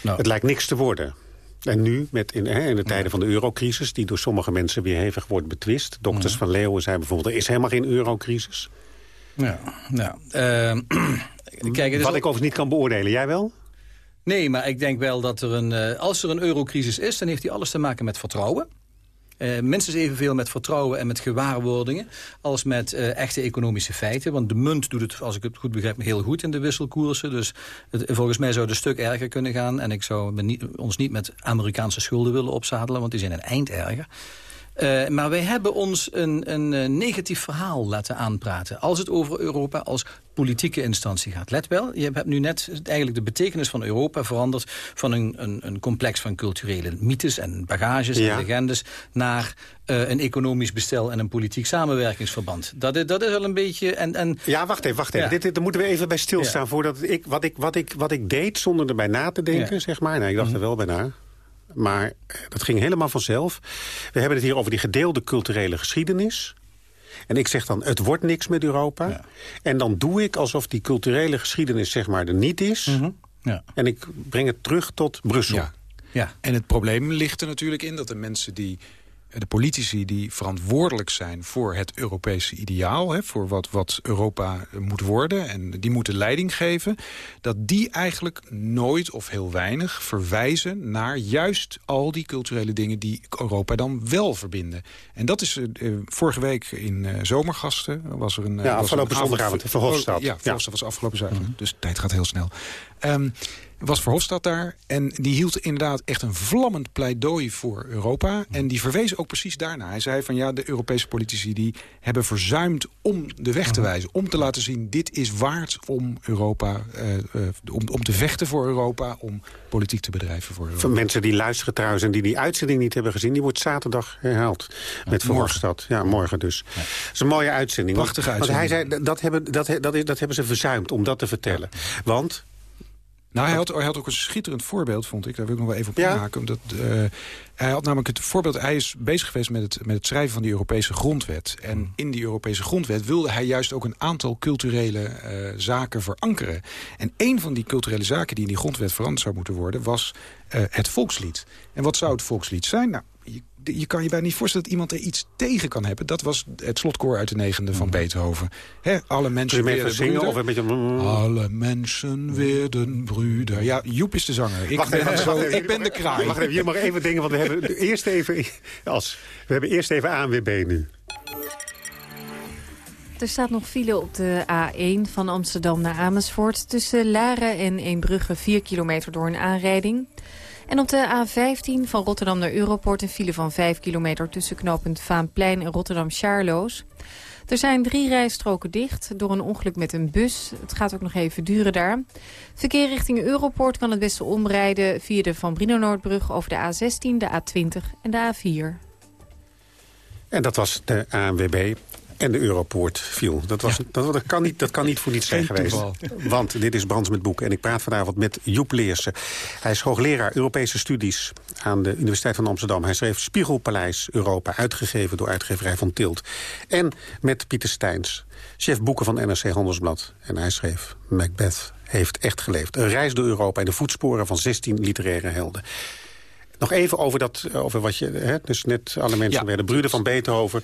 Nou. Het lijkt niks te worden. En nu, met in, hè, in de tijden van de eurocrisis... die door sommige mensen weer hevig wordt betwist. Dokters van Leeuwen zei bijvoorbeeld... er is helemaal geen eurocrisis. Ja. Uh, kijk, Wat ik overigens niet kan beoordelen. Jij wel? Nee, maar ik denk wel dat er een... Uh, als er een eurocrisis is, dan heeft die alles te maken met vertrouwen. Uh, minstens evenveel met vertrouwen en met gewaarwordingen... als met uh, echte economische feiten. Want de munt doet het, als ik het goed begrijp, heel goed in de wisselkoersen. Dus het, volgens mij zou het een stuk erger kunnen gaan. En ik zou niet, ons niet met Amerikaanse schulden willen opzadelen... want die zijn een eind erger. Uh, maar wij hebben ons een, een, een, negatief verhaal laten aanpraten. Als het over Europa als politieke instantie gaat. Let wel, je hebt nu net eigenlijk de betekenis van Europa veranderd... van een, een, een complex van culturele mythes en bagages ja. en legendes... naar uh, een economisch bestel en een politiek samenwerkingsverband. Dat, is, dat is wel een beetje... En, en, ja, wacht even, wacht even. Ja. Dit, dit, daar moeten we even bij stilstaan. Ja. Voordat ik, wat, ik, wat, ik, wat ik deed zonder erbij na te denken, zeg maar... Ik dacht mm -hmm. er wel bij na maar dat ging helemaal vanzelf. We hebben het hier over die gedeelde culturele geschiedenis. En ik zeg dan, het wordt niks met Europa. Ja. En dan doe ik alsof die culturele geschiedenis zeg maar er niet is. Mm -hmm. ja. En ik breng het terug tot Brussel. Ja. ja. En het probleem ligt er natuurlijk in dat de mensen die de politici die verantwoordelijk zijn voor het Europese ideaal... Hè, voor wat, wat Europa moet worden en die moeten leiding geven... dat die eigenlijk nooit of heel weinig verwijzen naar juist al die culturele dingen... die Europa dan wel verbinden. En dat is uh, vorige week in uh, Zomergasten was er een... Ja, afgelopen zondagavond Verhofstadt. Ja, Verhofstadt ja. was afgelopen zaterdag, dus tijd gaat heel snel. Um, was Verhofstadt daar. En die hield inderdaad echt een vlammend pleidooi voor Europa. En die verwees ook precies daarna. Hij zei van ja, de Europese politici die hebben verzuimd om de weg te wijzen. Om te laten zien, dit is waard om Europa, uh, uh, om, om te vechten voor Europa. Om politiek te bedrijven voor Europa. Voor mensen die luisteren trouwens en die die uitzending niet hebben gezien... die wordt zaterdag herhaald met Verhofstadt. Ja, morgen dus. Ja. Dat is een mooie uitzending. Prachtige uitzending. Want hij zei, dat hebben, dat, dat, dat hebben ze verzuimd om dat te vertellen. Want nou, hij had, hij had ook een schitterend voorbeeld, vond ik. Daar wil ik nog wel even op ja? maken. Omdat, uh, hij had namelijk het voorbeeld... Hij is bezig geweest met het, met het schrijven van die Europese grondwet. En hmm. in die Europese grondwet wilde hij juist ook een aantal culturele uh, zaken verankeren. En een van die culturele zaken die in die grondwet veranderd zou moeten worden... was uh, het volkslied. En wat zou het volkslied zijn? Nou, je je kan je bijna niet voorstellen dat iemand er iets tegen kan hebben. Dat was het slotkoor uit de negende van mhm. Beethoven. He, alle mensen weer zingen of een beetje... Alle mensen werden broeder. Ja, Joep is de zanger. Ik, ben, even, zo, ik ben de kraai. Wacht even, je mag even dingen, want we hebben eerst even... Als, we hebben eerst even ANWB nu. Er staat nog file op de A1 van Amsterdam naar Amersfoort... tussen Laren en Eembrugge 4 kilometer door een aanrijding. En op de A15 van Rotterdam naar Europort een file van 5 kilometer... tussen knooppunt Vaanplein en Rotterdam-Charloes. Er zijn drie rijstroken dicht door een ongeluk met een bus. Het gaat ook nog even duren daar. Verkeer richting Europort kan het beste omrijden... via de Van Brino-Noordbrug over de A16, de A20 en de A4. En dat was de ANWB en de Europoort viel. Dat, was, dat, dat, kan niet, dat kan niet voor niets zijn geweest. Want dit is Brands met Boeken. En ik praat vanavond met Joep Leersen. Hij is hoogleraar Europese studies aan de Universiteit van Amsterdam. Hij schreef Spiegelpaleis Europa, uitgegeven door uitgeverij van Tilt. En met Pieter Steins, chef boeken van NRC Handelsblad. En hij schreef Macbeth heeft echt geleefd. Een reis door Europa in de voetsporen van 16 literaire helden. Nog even over, dat, over wat je... Hè, dus net alle mensen ja. werden Bruden van Beethoven.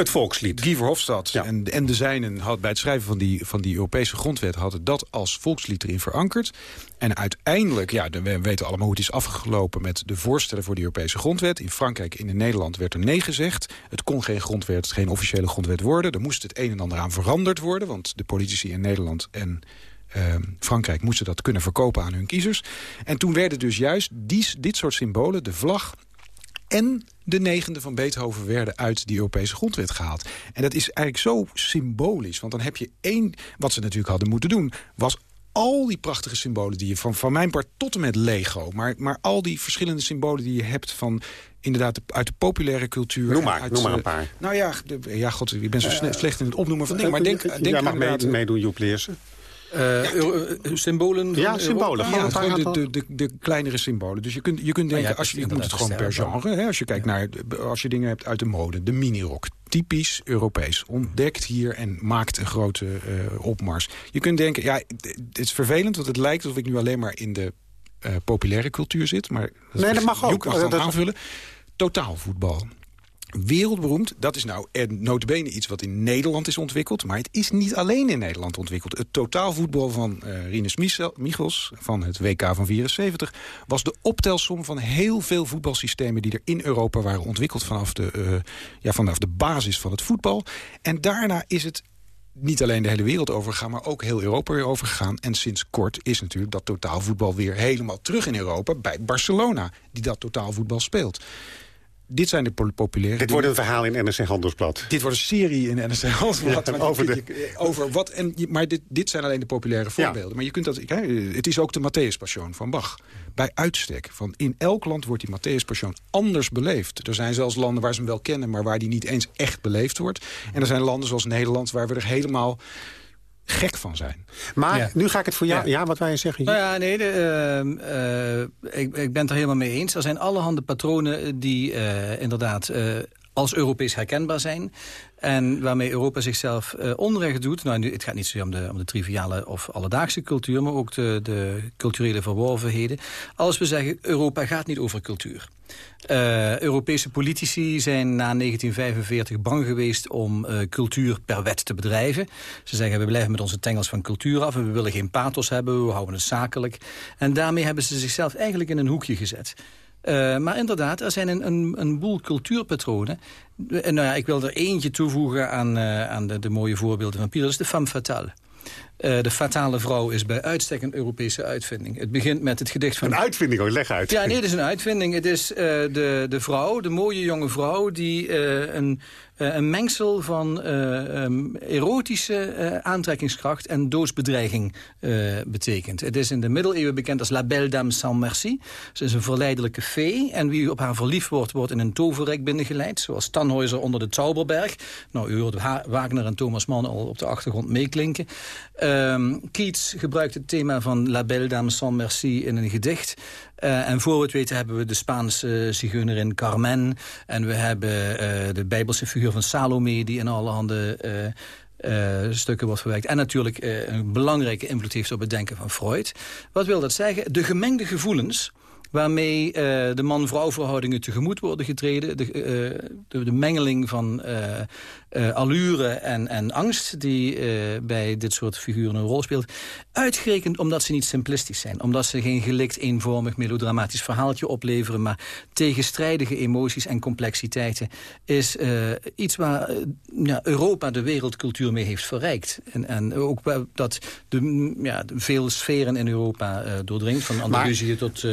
Het volkslied. Guy Verhofstadt en, en de zijnen had bij het schrijven van die, van die Europese grondwet... hadden dat als volkslied erin verankerd. En uiteindelijk, ja, we weten allemaal hoe het is afgelopen... met de voorstellen voor de Europese grondwet. In Frankrijk en in Nederland werd er nee gezegd. Het kon geen grondwet, geen officiële grondwet worden. Er moest het een en ander aan veranderd worden... want de politici in Nederland en uh, Frankrijk moesten dat kunnen verkopen aan hun kiezers. En toen werden dus juist die, dit soort symbolen, de vlag en de negende van Beethoven werden uit die Europese grondwet gehaald. En dat is eigenlijk zo symbolisch. Want dan heb je één... Wat ze natuurlijk hadden moeten doen... was al die prachtige symbolen die je van, van mijn part tot en met Lego... Maar, maar al die verschillende symbolen die je hebt van inderdaad uit de populaire cultuur. Noem maar, noem maar een paar. Nou ja, de, ja god, ik ben zo uh, slecht in het opnoemen van dingen. Maar denk, denk Jij mag meedoen, Joep Leersen. Uh, symbolen? Ja, symbolen. Ja, de, de, de, de, kleinere symbolen. Dus je kunt, je kunt denken, als je, je moet het gewoon per genre. Hè, als je kijkt naar, als je dingen hebt uit de mode. De minirok, typisch Europees. Ontdekt hier en maakt een grote uh, opmars. Je kunt denken, ja, het is vervelend, want het lijkt alsof ik nu alleen maar in de uh, populaire cultuur zit. Maar dat nee, dat mag ook. Mag dat aanvullen. Totaalvoetbal wereldberoemd. Dat is nou notabene iets wat in Nederland is ontwikkeld. Maar het is niet alleen in Nederland ontwikkeld. Het totaalvoetbal van uh, Rinus Michels van het WK van 74... was de optelsom van heel veel voetbalsystemen... die er in Europa waren ontwikkeld vanaf de, uh, ja, vanaf de basis van het voetbal. En daarna is het niet alleen de hele wereld overgegaan, maar ook heel Europa weer overgegaan. En sinds kort is natuurlijk dat totaalvoetbal weer helemaal terug in Europa... bij Barcelona, die dat totaalvoetbal speelt dit zijn de populaire... Dit wordt een verhaal in NRC Handelsblad. Dit wordt een serie in NRC Handelsblad. Ja, over de... over wat, en, maar dit, dit zijn alleen de populaire voorbeelden. Ja. Maar je kunt dat, het is ook de Matthäus Passion van Bach. Bij uitstek. Van in elk land wordt die Matthäus Passion anders beleefd. Er zijn zelfs landen waar ze hem wel kennen... maar waar die niet eens echt beleefd wordt. En er zijn landen zoals Nederland... waar we er helemaal gek van zijn. Maar nu ga ik het voor jou... Ja, wat wij zeggen? Nou ja, nee, de, uh, ik, ik ben het er helemaal mee eens. Er zijn allerhande patronen die uh, inderdaad uh, als Europees herkenbaar zijn. En waarmee Europa zichzelf uh, onrecht doet. Nou, nu, het gaat niet zozeer om de, om de triviale of alledaagse cultuur... maar ook de, de culturele verworvenheden. Als we zeggen, Europa gaat niet over cultuur. Uh, Europese politici zijn na 1945 bang geweest om uh, cultuur per wet te bedrijven. Ze zeggen, we blijven met onze tengels van cultuur af... en we willen geen pathos hebben, we houden het zakelijk. En daarmee hebben ze zichzelf eigenlijk in een hoekje gezet. Uh, maar inderdaad, er zijn een, een, een boel cultuurpatronen. En nou ja, ik wil er eentje toevoegen aan, uh, aan de, de, mooie voorbeelden van Pieter. Dat is de femme fatale. Uh, de fatale vrouw is bij uitstek een Europese uitvinding. Het begint met het gedicht van... Een uitvinding, hoor, leg uit. Ja, nee, het is een uitvinding. Het is uh, de, de vrouw, de mooie jonge vrouw... die uh, een een mengsel van um, erotische aantrekkingskracht en doodsbedreiging betekent. Het is in de middeleeuwen bekend als La Belle Dame sans Merci. Ze is een verleidelijke fee en wie op haar verliefd wordt, wordt in een toverrijk binnengeleid. Zoals Tannhäuser onder de Zauberberg. Nou, u hoort Wagner en Thomas Mann al op de achtergrond meeklinken. Um, Keats gebruikt het thema van La Belle Dame sans Merci in een gedicht. Uh, en voor we het weten hebben we de Spaanse zigeunerin Carmen. En we hebben uh, de bijbelse figuur van Salome... die in allerhande uh, stukken wordt verwerkt. En natuurlijk een belangrijke invloed heeft op het denken van Freud. Wat wil dat zeggen? De gemengde gevoelens waarmee de man-vrouw verhoudingen tegemoet worden getreden. De, de, mengeling van allure en, en angst die bij dit soort figuren een rol speelt. Uitgerekend omdat ze niet simplistisch zijn. Omdat ze geen gelikt, eenvormig, melodramatisch verhaaltje opleveren... maar tegenstrijdige emoties en complexiteiten... is iets waar ja, Europa de wereldcultuur mee heeft verrijkt. En, en ook dat de, ja, veel sferen in Europa doordringt. Van Andalusië tot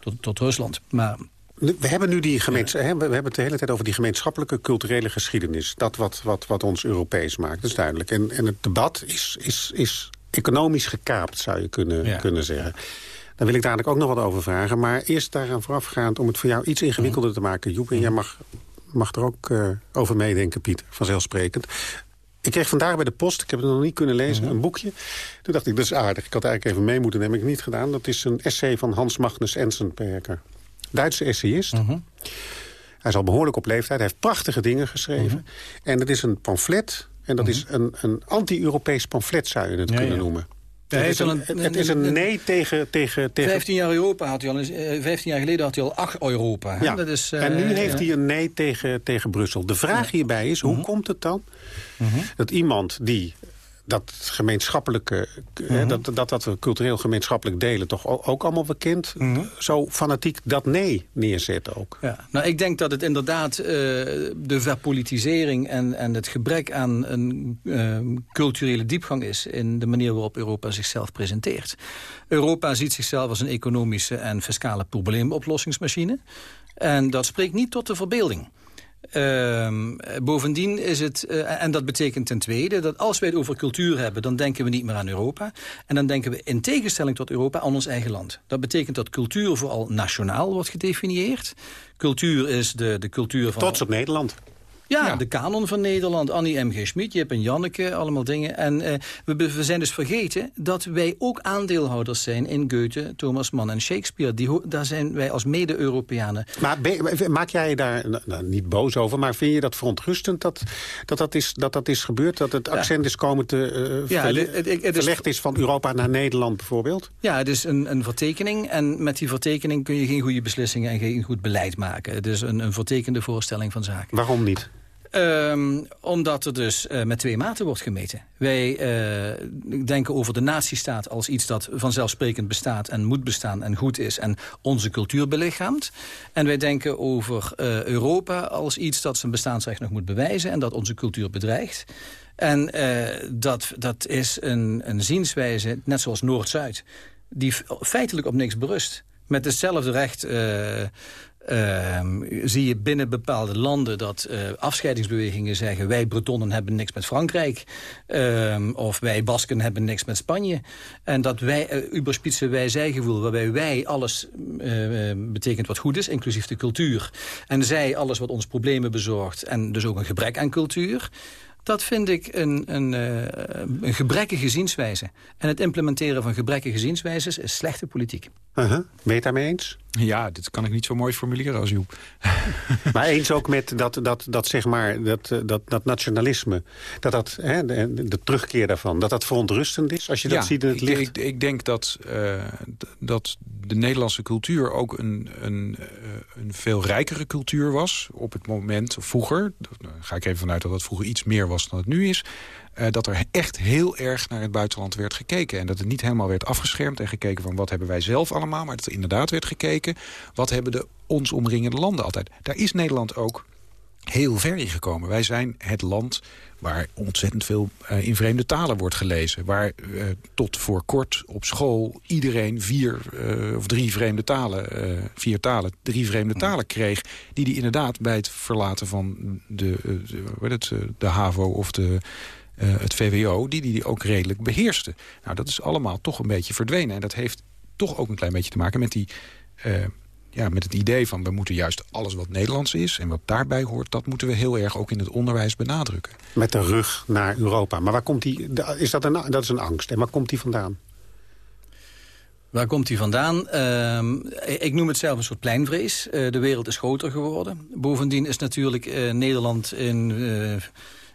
tot, tot Rusland. Maar we hebben nu die gemeens, we hebben het de hele tijd over die gemeenschappelijke culturele geschiedenis. Dat wat, wat, wat ons Europees maakt, dat is duidelijk. En, en het debat is, is, is economisch gekaapt, zou je kunnen, kunnen zeggen. Daar wil ik dadelijk ook nog wat over vragen. Maar eerst daaraan voorafgaand om het voor jou iets ingewikkelder te maken, Joep. En jij mag, mag er ook uh, over meedenken, Piet, vanzelfsprekend. Ik kreeg vandaag bij de post, ik heb het nog niet kunnen lezen, een boekje. Toen dacht ik, dat is aardig. Ik had eigenlijk even mee moeten nemen, heb ik niet gedaan. Dat is een essay van Hans Magnus Ensenberger. Duitse essayist. Hij is al behoorlijk op leeftijd. Hij heeft prachtige dingen geschreven. En het is een pamflet. En dat is een, een anti-Europees pamflet, zou je het kunnen noemen. Het is, een, het is een nee tegen, tegen, tegen... 15 jaar Europa had hij al. 15 jaar geleden had hij al 8 Europa. Ja. Dat is, uh, en nu heeft hij een nee tegen, tegen Brussel. De vraag hierbij is, hoe komt het dan... dat iemand die dat gemeenschappelijke, mm dat, dat, dat we cultureel gemeenschappelijk delen... toch ook, allemaal bekend, mhm. zo fanatiek dat nee neerzet ook. Ja. Nou, ik denk dat het inderdaad uh, de verpolitisering en, en het gebrek aan een uh, culturele diepgang is... in de manier waarop Europa zichzelf presenteert. Europa ziet zichzelf als een economische en fiscale probleemoplossingsmachine. En dat spreekt niet tot de verbeelding. Uh, bovendien is het, uh, en dat betekent ten tweede... dat als wij het over cultuur hebben, dan denken we niet meer aan Europa. En dan denken we in tegenstelling tot Europa aan ons eigen land. Dat betekent dat cultuur vooral nationaal wordt gedefinieerd. Cultuur is de, de cultuur van... Tot op Nederland. Ja, de kanon van Nederland, Annie M.G. Schmid, Jip en Janneke, allemaal dingen. En uh, we, we, zijn dus vergeten dat wij ook aandeelhouders zijn in Goethe, Thomas Mann en Shakespeare. Die, daar zijn wij als mede-Europeanen. Maar maak jij je daar nou, niet boos over, maar vind je dat verontrustend dat dat, dat, is, dat, dat is gebeurd? Dat het accent is komen te uh, ja, het, het, verlegd is van Europa naar Nederland bijvoorbeeld? Ja, het is een, een vertekening en met die vertekening kun je geen goede beslissingen en geen goed beleid maken. Het is een, een vertekende voorstelling van zaken. Waarom niet? Um, omdat er dus uh, met twee maten wordt gemeten. Wij uh, denken over de natiestaat als iets dat vanzelfsprekend bestaat... en moet bestaan en goed is en onze cultuur belichaamt. En wij denken over uh, Europa als iets dat zijn bestaansrecht nog moet bewijzen... en dat onze cultuur bedreigt. En dat, dat is een, een zienswijze, net zoals Noord-Zuid... die feitelijk op niks berust met hetzelfde recht zie je binnen bepaalde landen dat uh, afscheidingsbewegingen zeggen... wij Bretonnen hebben niks met Frankrijk. Uh, of wij Basken hebben niks met Spanje. En dat wij, uh, überspitse wij-zij-gevoel... waarbij wij alles uh, betekent wat goed is, inclusief de cultuur. En zij alles wat ons problemen bezorgt. En dus ook een gebrek aan cultuur... Dat vind ik een, een, een gebrekkige zienswijze. En het implementeren van gebrekkige zienswijzes is slechte politiek. Uh -huh. Ben daarmee eens? Ja, dit kan ik niet zo mooi formuleren als Joep. Maar eens ook met dat, dat, dat, zeg maar, dat, dat, dat nationalisme, dat dat, hè, de, de terugkeer daarvan, dat dat verontrustend is als je dat ziet in het licht? Ik, ik denk dat, uh, dat de Nederlandse cultuur ook een, een, uh, een veel rijkere cultuur was op het moment, vroeger, daar ga ik even vanuit dat het vroeger iets meer was dan het nu is, dat er echt heel erg naar het buitenland werd gekeken. En dat het niet helemaal werd afgeschermd en gekeken van wat hebben wij zelf allemaal. Maar dat er inderdaad werd gekeken wat hebben de ons omringende landen altijd. Daar is Nederland ook heel ver in gekomen. Wij zijn het land waar ontzettend veel uh, in vreemde talen wordt gelezen. Waar uh, tot voor kort op school iedereen vier uh, of drie vreemde talen, vier talen, drie vreemde talen kreeg... die die inderdaad bij het verlaten van de, de, het, de HAVO of de, het VWO... die die ook redelijk beheerste. Nou, dat is allemaal toch een beetje verdwenen. En dat heeft toch ook een klein beetje te maken met die ja, met het idee van we moeten juist alles wat Nederlands is... en wat daarbij hoort, dat moeten we heel erg ook in het onderwijs benadrukken. Met de rug naar Europa. Maar waar komt die, is dat, een, dat is een angst. En waar komt die vandaan? Waar komt die vandaan? Uh, ik noem het zelf een soort pleinvrees. Uh, de wereld is groter geworden. Bovendien is natuurlijk uh, Nederland in...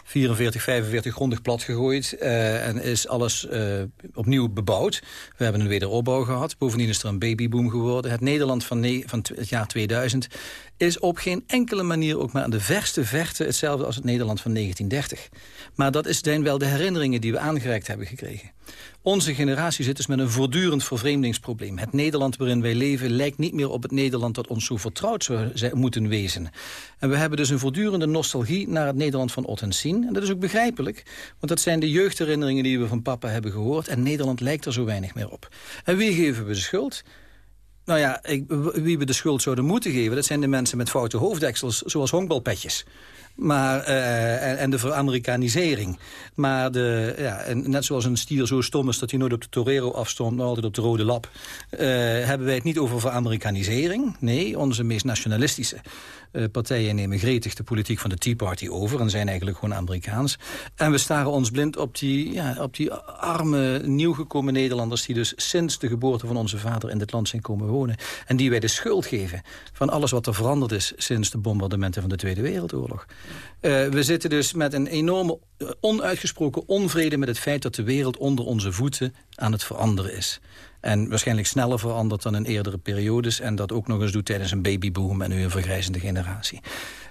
Uh, 44, 45 grondig plat gegooid uh, en is alles uh, opnieuw bebouwd. We hebben een wederopbouw gehad. Bovendien is er een babyboom geworden. Het Nederland van, van het jaar 2000 is op geen enkele manier ook maar aan de verste verte hetzelfde als het Nederland van 1930. Maar dat zijn wel de herinneringen die we aangereikt hebben gekregen. Onze generatie zit dus met een voortdurend vervreemdingsprobleem. Het Nederland waarin wij leven lijkt niet meer op het Nederland dat ons zo vertrouwd zou moeten wezen. En we hebben dus een voortdurende nostalgie naar het Nederland van Ot en Sien. En dat is ook begrijpelijk, want dat zijn de jeugdherinneringen die we van papa hebben gehoord. En Nederland lijkt er zo weinig meer op. En wie geven we de schuld? Nou ja, ik, wie we de schuld zouden moeten geven... dat zijn de mensen met foute hoofddeksels, zoals honkbalpetjes. Maar, uh, en, de veramerikanisering. Maar de, ja, net zoals een stier zo stom is dat hij nooit op de torero afstond... maar altijd op de rode lap... Uh, hebben wij het niet over veramerikanisering. Nee, onze meest nationalistische partijen nemen gretig de politiek van de Tea Party over... en zijn eigenlijk gewoon Amerikaans. En we staren ons blind op die, ja, op die arme, nieuwgekomen Nederlanders... die dus sinds de geboorte van onze vader in dit land zijn komen wonen. En die wij de schuld geven van alles wat er veranderd is... sinds de bombardementen van de Tweede Wereldoorlog. Uh, we zitten dus met een enorme uh, onuitgesproken onvrede... met het feit dat de wereld onder onze voeten aan het veranderen is. En waarschijnlijk sneller verandert dan in eerdere periodes. En dat ook nog eens doet tijdens een babyboom en nu een vergrijzende generatie.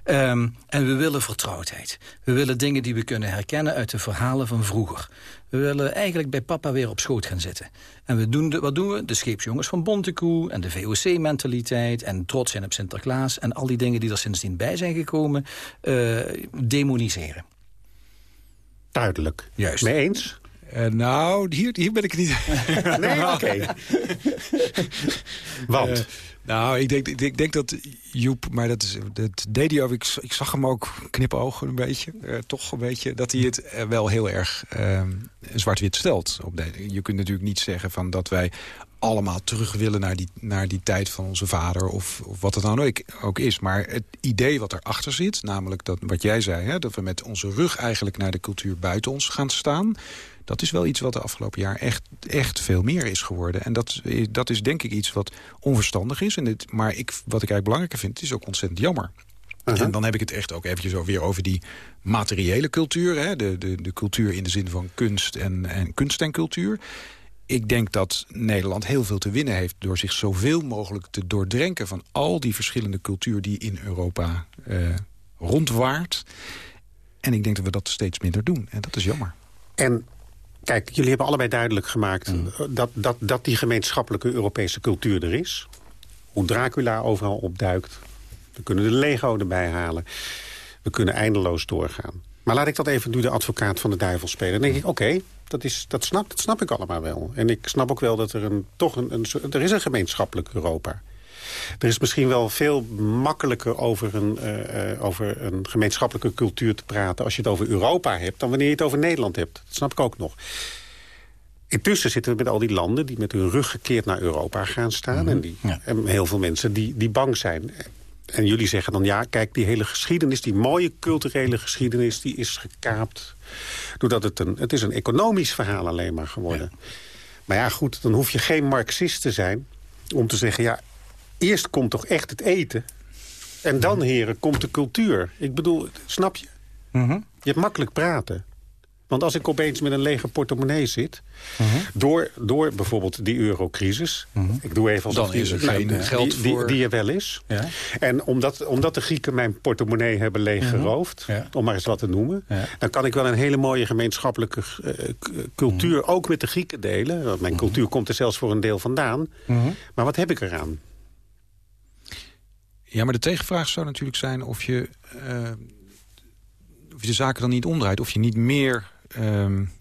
Um, en we willen vertrouwdheid. We willen dingen die we kunnen herkennen uit de verhalen van vroeger. We willen eigenlijk bij papa weer op schoot gaan zitten. En we doen de, wat doen we? De scheepsjongens van Bontekoe en de VOC-mentaliteit... en trots zijn op Sinterklaas en al die dingen die er sindsdien bij zijn gekomen... Uh, demoniseren. Duidelijk. Juist. Mee eens? Uh, nou, hier, hier ben ik niet. nee, oké. Okay. Want? Uh, nou, ik denk, ik denk dat Joep, maar dat, is, dat deed hij ook. Ik, ik zag hem ook knipogen een beetje. Uh, toch een beetje. Dat hij het wel heel erg zwart-wit stelt. Op de, je kunt natuurlijk niet zeggen van dat wij allemaal terug willen naar die, naar die tijd van onze vader... Of, of wat het dan ook, ook is. Maar het idee wat erachter zit, namelijk dat, wat jij zei... Hè, dat we met onze rug eigenlijk naar de cultuur buiten ons gaan staan... dat is wel iets wat de afgelopen jaar echt, echt veel meer is geworden. En dat, dat is denk ik iets wat onverstandig is. En dit, maar ik, wat ik eigenlijk belangrijker vind, is ook ontzettend jammer. Uh -huh. En dan heb ik het echt ook eventjes over, weer over die materiële cultuur. Hè? De, de, de cultuur in de zin van kunst en, en kunst en cultuur ik denk dat Nederland heel veel te winnen heeft... door zich zoveel mogelijk te doordrenken van al die verschillende cultuur... die in Europa uh, rondwaart. En ik denk dat we dat steeds minder doen. En dat is jammer. En kijk, jullie hebben allebei duidelijk gemaakt... Mm. Dat, dat, dat die gemeenschappelijke Europese cultuur er is. Hoe Dracula overal opduikt. We kunnen de Lego erbij halen. We kunnen eindeloos doorgaan. Maar laat ik dat even nu de advocaat van de duivel spelen. Dan denk ik, oké, okay, dat, is, dat, snap, dat snap ik allemaal wel. En ik snap ook wel dat er een, toch een, een, er is een gemeenschappelijk Europa. Er is misschien wel veel makkelijker over een, uh, over een gemeenschappelijke cultuur te praten... als je het over Europa hebt, dan wanneer je het over Nederland hebt. Dat snap ik ook nog. Intussen zitten we met al die landen die met hun rug gekeerd naar Europa gaan staan. Mm -hmm. en, die, ja. en heel veel mensen die, die bang zijn. En jullie zeggen dan, ja, kijk, die hele geschiedenis... die mooie culturele geschiedenis, die is gekaapt. Doordat het een, het is een economisch verhaal alleen maar geworden. Ja. Maar ja, goed, dan hoef je geen Marxist te zijn... om te zeggen, ja, eerst komt toch echt het eten... en dan, heren, komt de cultuur. Ik bedoel, snap je? Mm -hmm. Je hebt makkelijk praten. Want als ik opeens met een lege portemonnee zit... -huh. door, door bijvoorbeeld die eurocrisis... -huh. ik doe even alsof Dan is er geen die, geld die, voor... Die, die er wel is. Ja. En omdat, omdat de Grieken mijn portemonnee hebben leeggeroofd... -huh. om maar eens wat te noemen... dan kan ik wel een hele mooie gemeenschappelijke uh, cultuur... ook met de Grieken delen. Want mijn cultuur komt er zelfs voor een deel vandaan. Maar wat heb ik eraan? Ja, maar de tegenvraag zou natuurlijk zijn of je, uh, of je de zaken dan niet omdraait. Of je niet meer... Um,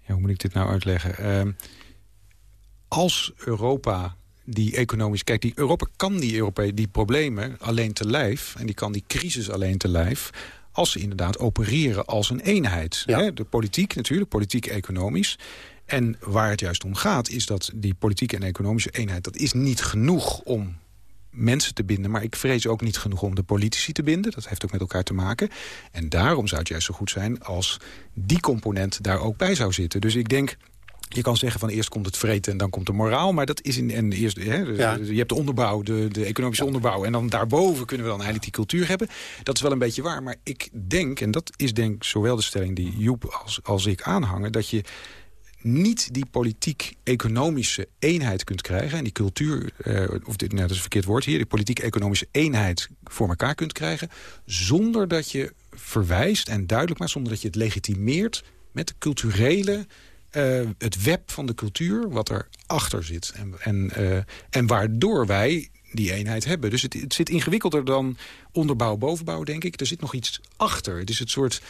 ja, hoe moet ik dit nou uitleggen? Uh, als Europa die economisch... Kijk, die Europa kan die, Europa, die problemen alleen te lijf... en die kan die crisis alleen te lijf... als ze inderdaad opereren als een eenheid. Ja. De politiek natuurlijk, politiek-economisch. En waar het juist om gaat, is dat die politieke en economische eenheid... dat is niet genoeg om mensen te binden. Maar ik vrees ook niet genoeg om de politici te binden. Dat heeft ook met elkaar te maken. En daarom zou het juist zo goed zijn als die component daar ook bij zou zitten. Dus ik denk... Je kan zeggen van eerst komt het vreten en dan komt de moraal. Maar dat is in en eerst. Hè, Je hebt de onderbouw, de, de economische onderbouw. En dan daarboven kunnen we dan eigenlijk die cultuur hebben. Dat is wel een beetje waar. Maar ik denk, en dat is denk ik zowel de stelling die Joep als, als ik aanhangen... dat je niet die politiek-economische eenheid kunt krijgen... en die cultuur, uh, of dit, nou, dat is een verkeerd woord hier... die politiek-economische eenheid voor elkaar kunt krijgen... zonder dat je verwijst en duidelijk maakt... zonder dat je het legitimeert met de culturele... Uh, het web van de cultuur, wat erachter zit. En, en, uh, en waardoor wij die eenheid hebben. Dus het, het zit ingewikkelder dan onderbouw, bovenbouw, denk ik. Er zit nog iets achter. Het is het soort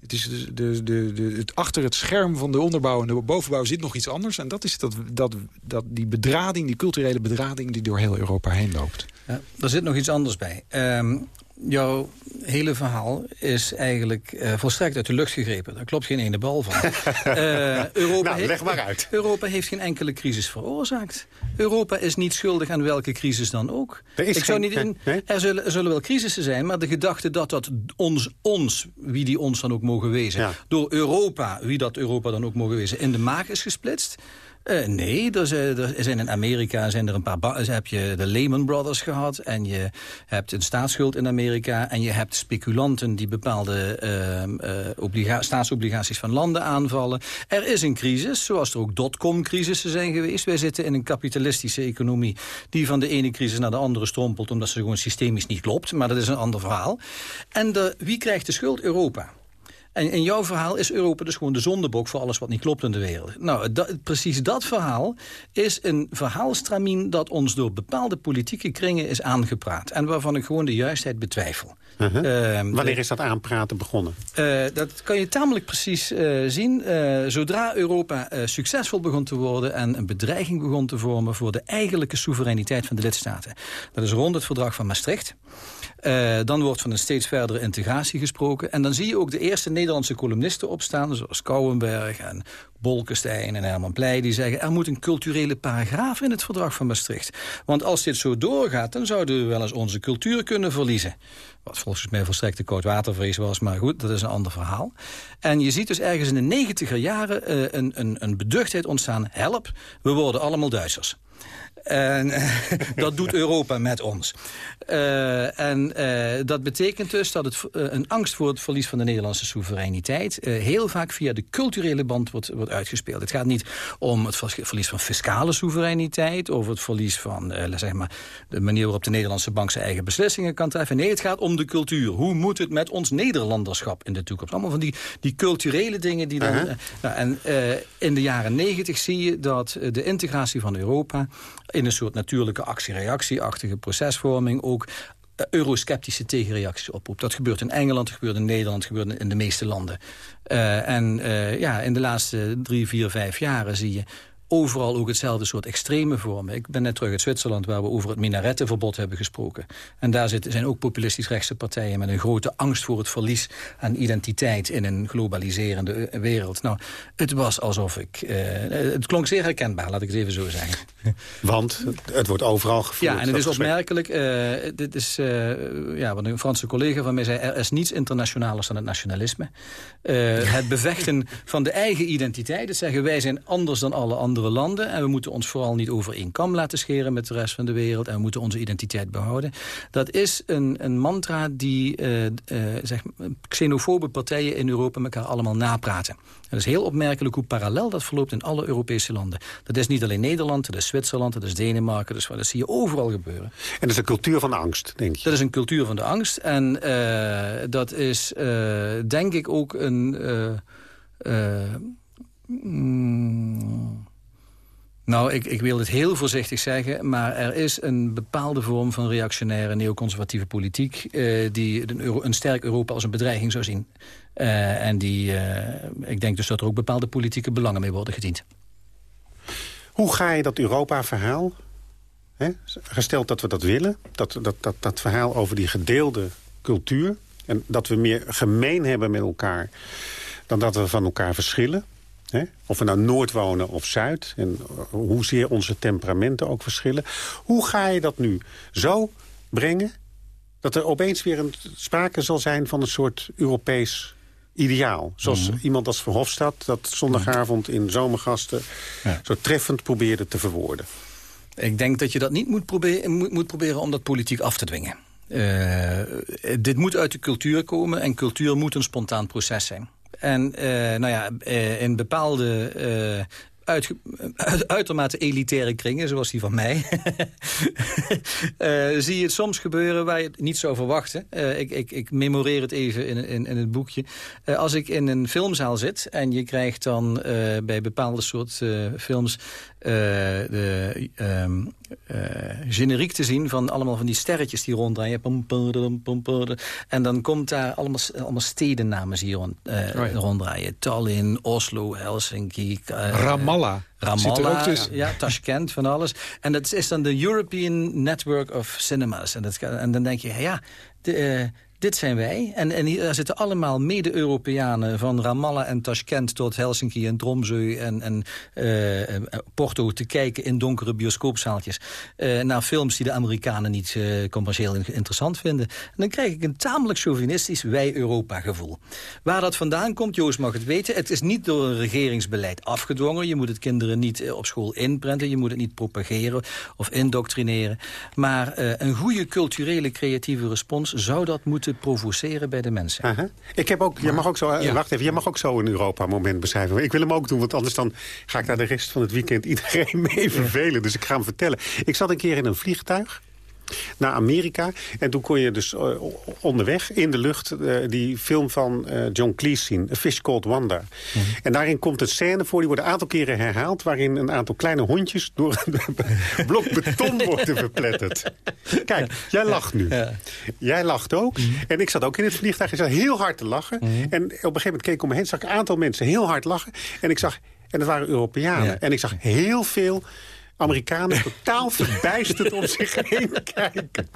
het is de, de, de, het, achter het scherm van de onderbouw en de bovenbouw zit nog iets anders. En dat is dat, dat, dat, die bedrading, die culturele bedrading die door heel Europa heen loopt. Ja, er zit nog iets anders bij. Um, jouw hele verhaal is eigenlijk uh, volstrekt uit de lucht gegrepen. Daar klopt geen ene bal van. uh, Europa nou, leg maar uit. Europa heeft geen enkele crisis veroorzaakt. Europa is niet schuldig aan welke crisis dan ook. Er, is Ik zou niet in, er, zullen, zullen, wel crisissen zijn, maar de gedachte dat dat ons, ons wie die ons dan ook mogen wezen... door Europa, wie dat Europa dan ook mogen wezen, in de maag is gesplitst... Uh, nee, er zijn, in Amerika zijn er een paar... heb je de Lehman Brothers gehad... en je hebt een staatsschuld in Amerika... en je hebt speculanten die bepaalde uh, uh, staatsobligaties van landen aanvallen. Er is een crisis, zoals er ook dotcom-crisissen zijn geweest. Wij zitten in een kapitalistische economie... die van de ene crisis naar de andere strompelt... omdat ze gewoon systemisch niet klopt. Maar dat is een ander verhaal. En de, wie krijgt de schuld? Europa. En in jouw verhaal is Europa dus gewoon de zondebok... voor alles wat niet klopt in de wereld. Nou, dat, precies dat verhaal is een verhaalstramien... dat ons door bepaalde politieke kringen is aangepraat. En waarvan ik gewoon de juistheid betwijfel. Uh Wanneer is dat aanpraten begonnen? Uh, dat kan je tamelijk precies uh, zien. Uh, zodra Europa succesvol begon te worden... en een bedreiging begon te vormen... voor de eigenlijke soevereiniteit van de lidstaten. Dat is rond het verdrag van Maastricht. Dan wordt van een steeds verdere integratie gesproken. En dan zie je ook de eerste Nederlandse columnisten opstaan... zoals Kouwenberg en Bolkestein en Herman Pleij... die zeggen er moet een culturele paragraaf in het verdrag van Maastricht. Want als dit zo doorgaat, dan zouden we wel eens onze cultuur kunnen verliezen. Wat volgens mij volstrekte koudwatervrees was, maar goed, dat is een ander verhaal. En je ziet dus ergens in de negentiger jaren uh, een, een, een beduchtheid ontstaan. Help, we worden allemaal Duitsers. En dat doet Europa met ons. Uh, en uh, dat betekent dus dat het uh, een angst voor het verlies van de Nederlandse soevereiniteit... heel vaak via de culturele band wordt, wordt uitgespeeld. Het gaat niet om het verlies van fiscale soevereiniteit... of het verlies van zeg maar, de manier waarop de Nederlandse bank zijn eigen beslissingen kan treffen. Nee, het gaat om de cultuur. Hoe moet het met ons Nederlanderschap in de toekomst? Allemaal van die, die culturele dingen die dan... -huh. nou, en in de jaren negentig zie je dat de integratie van Europa in een soort natuurlijke actie-reactie-achtige procesvorming ook eurosceptische tegenreacties oproept. Dat gebeurt in Engeland, dat gebeurt in Nederland, dat gebeurt in de meeste landen. Uh, en uh, ja, in de laatste drie, vier, vijf jaren zie je overal ook hetzelfde soort extreme vormen. Ik ben net terug uit Zwitserland waar we over het minarettenverbod hebben gesproken. En daar zijn ook populistisch rechtse partijen met een grote angst voor het verlies aan identiteit in een globaliserende wereld. Nou, het was alsof ik... Uh, het klonk zeer herkenbaar, laat ik het even zo zeggen. Want het wordt overal gevoerd. Ja, en het is opmerkelijk. Uh, dit is, uh, ja, wat een Franse collega van mij zei... er is niets internationalers dan het nationalisme. het bevechten van de eigen identiteit. Het zeggen wij zijn anders dan alle andere landen. En we moeten ons vooral niet over één kam laten scheren met de rest van de wereld. En we moeten onze identiteit behouden. Dat is een, een mantra die uh, uh, zeg, xenofobe partijen in Europa elkaar allemaal napraten. Het is heel opmerkelijk hoe parallel dat verloopt in alle Europese landen. Dat is niet alleen Nederland, dat is Zwitserland, dat is Denemarken. Dus dat zie je overal gebeuren. En dat is een cultuur van de angst, denk je? Dat is een cultuur van de angst. En uh, dat is, denk ik, ook een... Mm, Nou, ik, ik wil het heel voorzichtig zeggen... maar er is een bepaalde vorm van reactionaire neoconservatieve politiek... Uh, die een, een, sterk Europa als een bedreiging zou zien. Uh, en die, uh, ik denk dus dat er ook bepaalde politieke belangen mee worden gediend. Hoe ga je dat Europa-verhaal, gesteld dat we dat willen... Dat, dat, dat, dat verhaal over die gedeelde cultuur... en dat we meer gemeen hebben met elkaar dan dat we van elkaar verschillen... Of we nou Noord wonen of Zuid. En hoezeer onze temperamenten ook verschillen. Hoe ga je dat nu zo brengen... dat er opeens weer een sprake zal zijn van een soort Europees ideaal. Zoals mhm. iemand als Verhofstadt dat zondagavond in Zomergasten... zo treffend probeerde te verwoorden. Ik denk dat je dat niet moet, proberen, moet, moet proberen om dat politiek af te dwingen. Uh, dit moet uit de cultuur komen en cultuur moet een spontaan proces zijn. En uh, nou ja, uh, in bepaalde uit, uitermate elitaire kringen, zoals die van mij... zie je het soms gebeuren waar je het niet zou verwachten. Ik, ik, ik, memoreer het even in, in, in het boekje. Als ik in een filmzaal zit en je krijgt dan bij bepaalde soort films... de um, generiek te zien van allemaal van die sterretjes die ronddraaien. En dan komt daar allemaal, allemaal stedennamen zie je rond, oh ronddraaien. Tallinn, Oslo, Helsinki... Ramallah. Ramallah. Dus. ja, Tashkent, van alles. En dat is dan de European Network of Cinemas. En, dat, en dan denk je, ja, de, dit zijn wij. En, en zitten allemaal mede-Europeanen... van Ramallah en Tashkent tot Helsinki en Tromsø en, en uh, Porto... te kijken in donkere bioscoopzaaltjes... Uh, naar films die de Amerikanen niet commercieel interessant vinden. En dan krijg ik een tamelijk chauvinistisch wij-Europa-gevoel. Waar dat vandaan komt, Joost mag het weten... het is niet door een regeringsbeleid afgedwongen. Je moet het kinderen niet op school inprenten. Je moet het niet propageren of indoctrineren. Maar een goede culturele creatieve respons zou dat moeten provoceren bij de mensen. Ik heb ook, je mag ook zo, ja. wacht even, je mag ook zo een Europa-moment beschrijven. Ik wil hem ook doen, want anders dan ga ik daar de rest van het weekend iedereen mee vervelen. Dus ik ga hem vertellen. Ik zat een keer in een vliegtuig naar Amerika. En toen kon je dus uh, onderweg in de lucht uh, die film van uh, John Cleese zien. A Fish Called Wanda. Mm -hmm. En daarin komt een scène voor, die wordt een aantal keren herhaald... waarin een aantal kleine hondjes door een blok beton worden verpletterd. Kijk, jij lacht nu. Ja. Jij lacht ook. Mm -hmm. En ik zat ook in het vliegtuig. Ik zat heel hard te lachen. Mm -hmm. En op een gegeven moment keek ik om me heen... zag ik een aantal mensen heel hard lachen. En ik zag... En dat waren Europeanen. Ja. En ik zag heel veel Amerikanen totaal verbijsterd om zich heen kijken.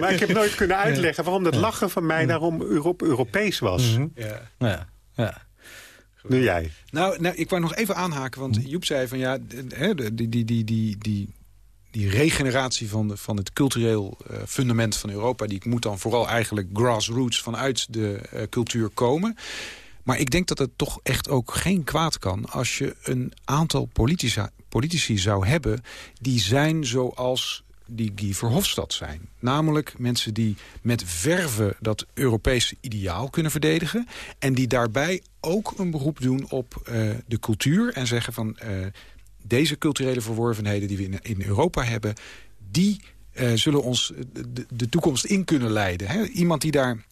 Maar ik heb nooit kunnen uitleggen waarom dat lachen van mij daarom Euro Europees was. Mm -hmm. ja. ja. ja. Nu jij. Nou, nou, ik wou nog even aanhaken, want Joep zei van ja, die, die, die, die, die, die regeneratie van, de, van het cultureel uh, fundament van Europa... die moet dan vooral eigenlijk grassroots vanuit de uh, cultuur komen. Maar ik denk dat het toch echt ook geen kwaad kan... als je een aantal politici, zou hebben... die zijn zoals die Guy Verhofstadt zijn. Namelijk mensen die met verven dat Europese ideaal kunnen verdedigen... en die daarbij ook een beroep doen op uh, de cultuur... en zeggen van uh, deze culturele verworvenheden die we in, Europa hebben... die uh, zullen ons de, de, toekomst in kunnen leiden. Hè? Iemand die daar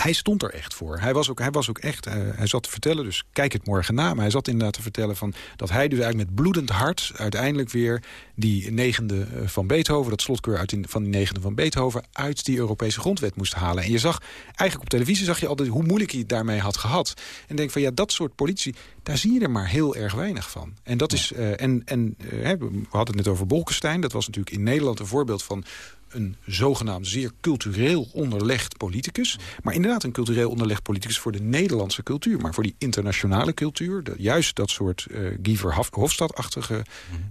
hij stond er echt voor. Hij was ook, hij was ook echt, uh, hij zat te vertellen, dus kijk het morgen na. Maar hij zat inderdaad te vertellen van, dat hij dus eigenlijk met bloedend hart... uiteindelijk weer die negende uh, van Beethoven, dat slotkeur uit in, van die negende van Beethoven... uit die Europese grondwet moest halen. En je zag, eigenlijk op televisie zag je altijd hoe moeilijk hij het daarmee had gehad. En denk van, ja, dat soort politici, daar zie je er maar heel erg weinig van. En dat is, uh, en, en we hadden het net over Bolkestein. Dat was natuurlijk in Nederland een voorbeeld van een zogenaamd zeer cultureel onderlegd politicus. Maar inderdaad een cultureel onderlegd politicus voor de Nederlandse cultuur. Maar voor die internationale cultuur, de, juist dat soort uh, Giever Hofstad-achtige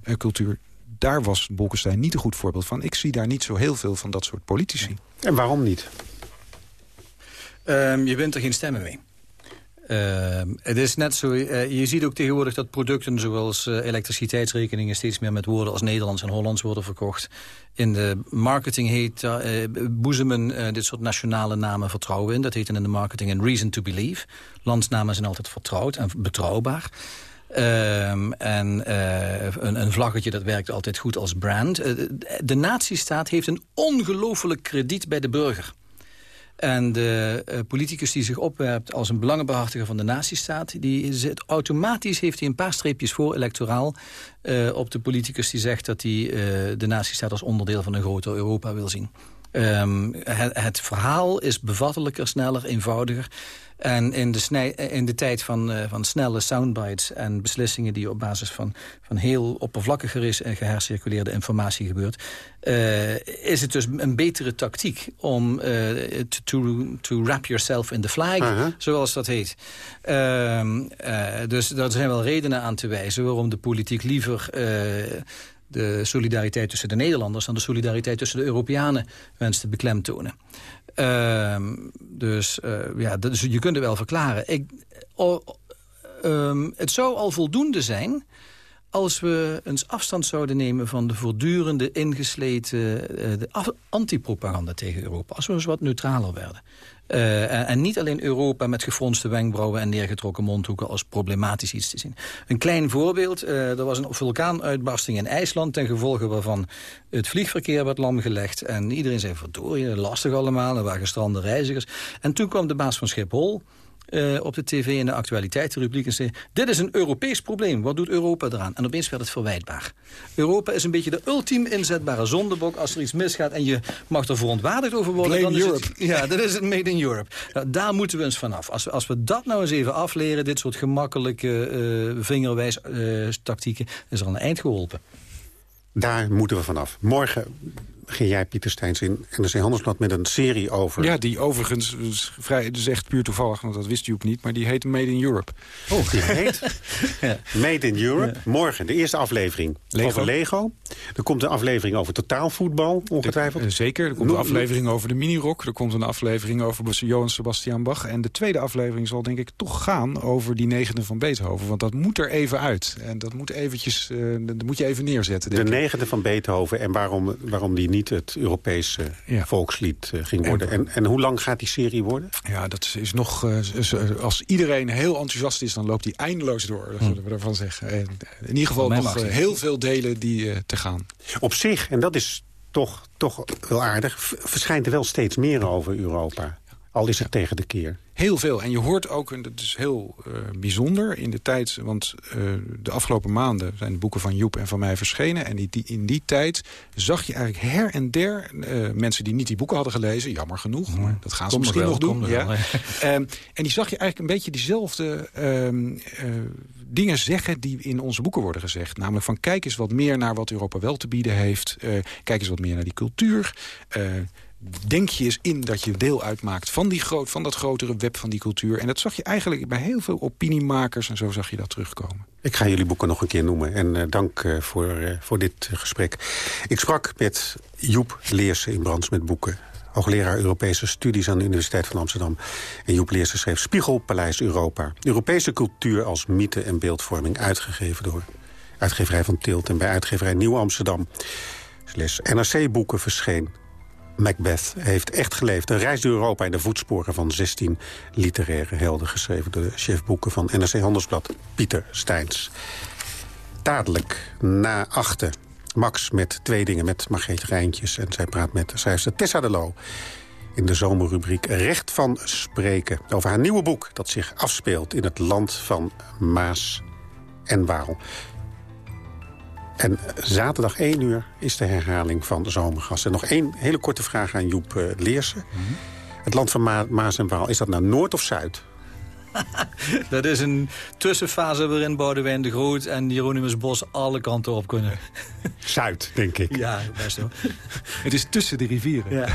uh, cultuur... daar was Bolkestein niet een goed voorbeeld van. Ik zie daar niet zo heel veel van dat soort politici. En waarom niet? Um, je wint er geen stemmen mee. Uh, het is net zo, uh, je ziet ook tegenwoordig dat producten zoals uh, elektriciteitsrekeningen steeds meer met woorden als Nederlands en Hollands worden verkocht. In de marketing heet boezemen dit soort nationale namen vertrouwen in. Dat heet in de marketing een reason to believe. Landsnamen zijn altijd vertrouwd en betrouwbaar. Um, en een, een, vlaggetje dat werkt altijd goed als brand. Uh, de nazistaat heeft een ongelooflijk krediet bij de burger. En de uh, politicus die zich opwerpt als een belangenbehartiger van de nazistaat... die zit, automatisch heeft hij een paar streepjes voor electoraal... Uh, op de politicus die zegt dat hij uh, de nazistaat als onderdeel van een groter Europa wil zien. Um, het, het, verhaal is bevattelijker, sneller, eenvoudiger. En in de, snij, in de tijd van, uh, van snelle soundbites en beslissingen... die op basis van, van heel oppervlakkiger en gehercirculeerde informatie gebeurt... Uh, is het dus een betere tactiek om uh, to, to wrap yourself in the flag, uh -huh. zoals dat heet. Ehm, dus daar zijn wel redenen aan te wijzen waarom de politiek liever de solidariteit tussen de Nederlanders... dan de solidariteit tussen de Europeanen wenst te beklemtonen. Uh, dus, uh, ja, dus je kunt het wel verklaren. Ik, um, het zou al voldoende zijn als we eens afstand zouden nemen van de voortdurende ingesleten uh, antipropaganda tegen Europa. Als we eens wat neutraler werden. Uh, en, niet alleen Europa met gefronste wenkbrauwen en neergetrokken mondhoeken als problematisch iets te zien. Een klein voorbeeld, uh, er was een vulkaanuitbarsting in IJsland ten gevolge waarvan het vliegverkeer werd lamgelegd. En iedereen zei, verdorie, lastig allemaal, er waren gestrande reizigers. En toen kwam de baas van Schiphol uh, op de tv in de actualiteitenrubriek en zei... dit is een Europees probleem, wat doet Europa eraan? En opeens werd het verwijtbaar. Europa is een beetje de ultiem inzetbare zondebok. Als er iets misgaat en je mag er verontwaardigd over worden... Blame dan Europe. is het, ja, dat is het made in Europe. Nou, daar moeten we eens vanaf. Als we, als we dat nou eens even afleren, dit soort gemakkelijke uh, vingerwijs uh, tactieken... is er een eind geholpen. Daar moeten we vanaf. Morgen begin jij, Pieter Steins, in NRC Handelsblad met een serie over... Ja, die overigens, is vrij, dus echt puur toevallig, want dat wist u ook niet... maar die heet Made in Europe. Oh, die heet ja. Made in Europe. Ja. Morgen, de eerste aflevering Lego. over Lego. Er komt een aflevering over totaalvoetbal, ongetwijfeld. De, uh, zeker, er komt een aflevering over de mini-rock. Er komt een aflevering over Johan Sebastian Bach. En de tweede aflevering zal denk ik toch gaan over die negende van Beethoven. Want dat moet er even uit. En dat moet, eventjes, uh, dat moet je even neerzetten. De negende van Beethoven en waarom, waarom die niet het Europese ja. volkslied uh, ging worden. En, en hoe lang gaat die serie worden? Ja, dat is nog... Uh, als iedereen heel enthousiast is, dan loopt die eindeloos door. Dat zullen we ervan zeggen. En in ieder geval nog heel veel delen die te gaan. Op zich, en dat is toch, toch wel aardig... verschijnt er wel steeds meer over Europa. Al is het ja. tegen de keer. Heel veel. En je hoort ook, en dat is heel uh, bijzonder in de tijd... want uh, de afgelopen maanden zijn de boeken van Joep en van mij verschenen... en die, die, in die tijd zag je eigenlijk her en der uh, mensen die niet die boeken hadden gelezen... jammer genoeg, maar dat gaan ze kom misschien wel, nog doen. Ja. um, en die zag je eigenlijk een beetje diezelfde dingen zeggen... die in onze boeken worden gezegd. Namelijk van kijk eens wat meer naar wat Europa wel te bieden heeft. kijk eens wat meer naar die cultuur denk je eens in dat je deel uitmaakt van, die groot, van dat grotere web van die cultuur. En dat zag je eigenlijk bij heel veel opiniemakers en zo zag je dat terugkomen. Ik ga jullie boeken nog een keer noemen en uh, dank uh, voor, uh, voor dit gesprek. Ik sprak met Joep Leersen in Brands met boeken. Hoogleraar Europese studies aan de Universiteit van Amsterdam. En Joep Leersen schreef Spiegel, Paleis Europa. Europese cultuur als mythe en beeldvorming uitgegeven door uitgeverij van Tilt... en bij uitgeverij Nieuw Amsterdam. Sles NRC-boeken verscheen Macbeth heeft echt geleefd. Een reis door Europa in de voetsporen van 16 literaire helden... geschreven door de chefboeken van NRC Handelsblad, Pieter Steins. Dadelijk, na achten, Max met twee dingen met Margreet Rijntjes... en zij praat met schrijfster Tessa de Loo in de zomerrubriek Recht van Spreken... over haar nieuwe boek dat zich afspeelt in het land van Maas en Waal. En zaterdag 1 uur is de herhaling van de zomergasten. En nog één hele korte vraag aan Joep uh, Leersen. Mm -hmm. Het land van Ma Maas en Waal, is dat nou Noord of Zuid? dat is een tussenfase waarin Boudewijn de Groot en Hieronymus Bos alle kanten op kunnen. Zuid, denk ik. Ja, best wel. Het is tussen de rivieren. Ja.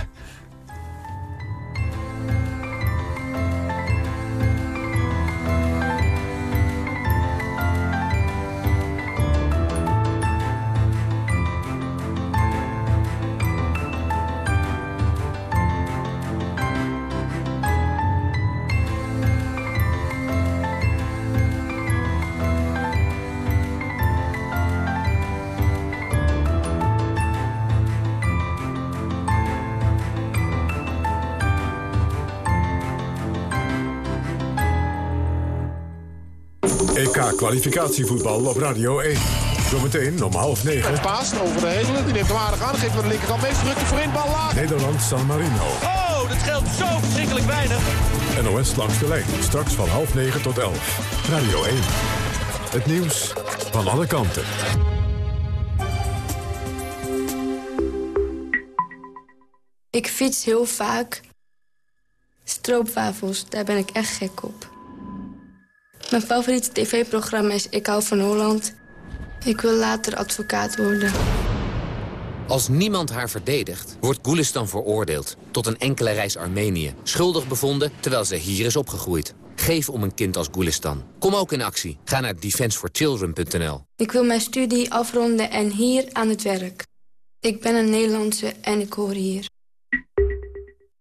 Kwalificatievoetbal op Radio 1. Zometeen om half negen. Paas over de hele. Die neemt hem aardig aan. Geeft aan de linkerkant mee. Druk voorin. Bal laag. Nederland San Marino. Oh, dat geldt scheelt zo verschrikkelijk weinig. NOS langs de lijn, straks van half negen tot elf. Radio 1. Het nieuws van alle kanten. Ik fiets heel vaak. Stroopwafels, daar ben ik echt gek op. Mijn favoriete tv-programma is Ik hou van Holland. Ik wil later advocaat worden. Als niemand haar verdedigt, wordt Gulistan veroordeeld... tot een enkele reis Armenië. Schuldig bevonden, terwijl ze hier is opgegroeid. Geef om een kind als Gulistan. Kom ook in actie. Ga naar defenseforchildren.nl. Ik wil mijn studie afronden en hier aan het werk. Ik ben een Nederlandse en ik hoor hier.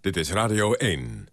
Dit is Radio 1.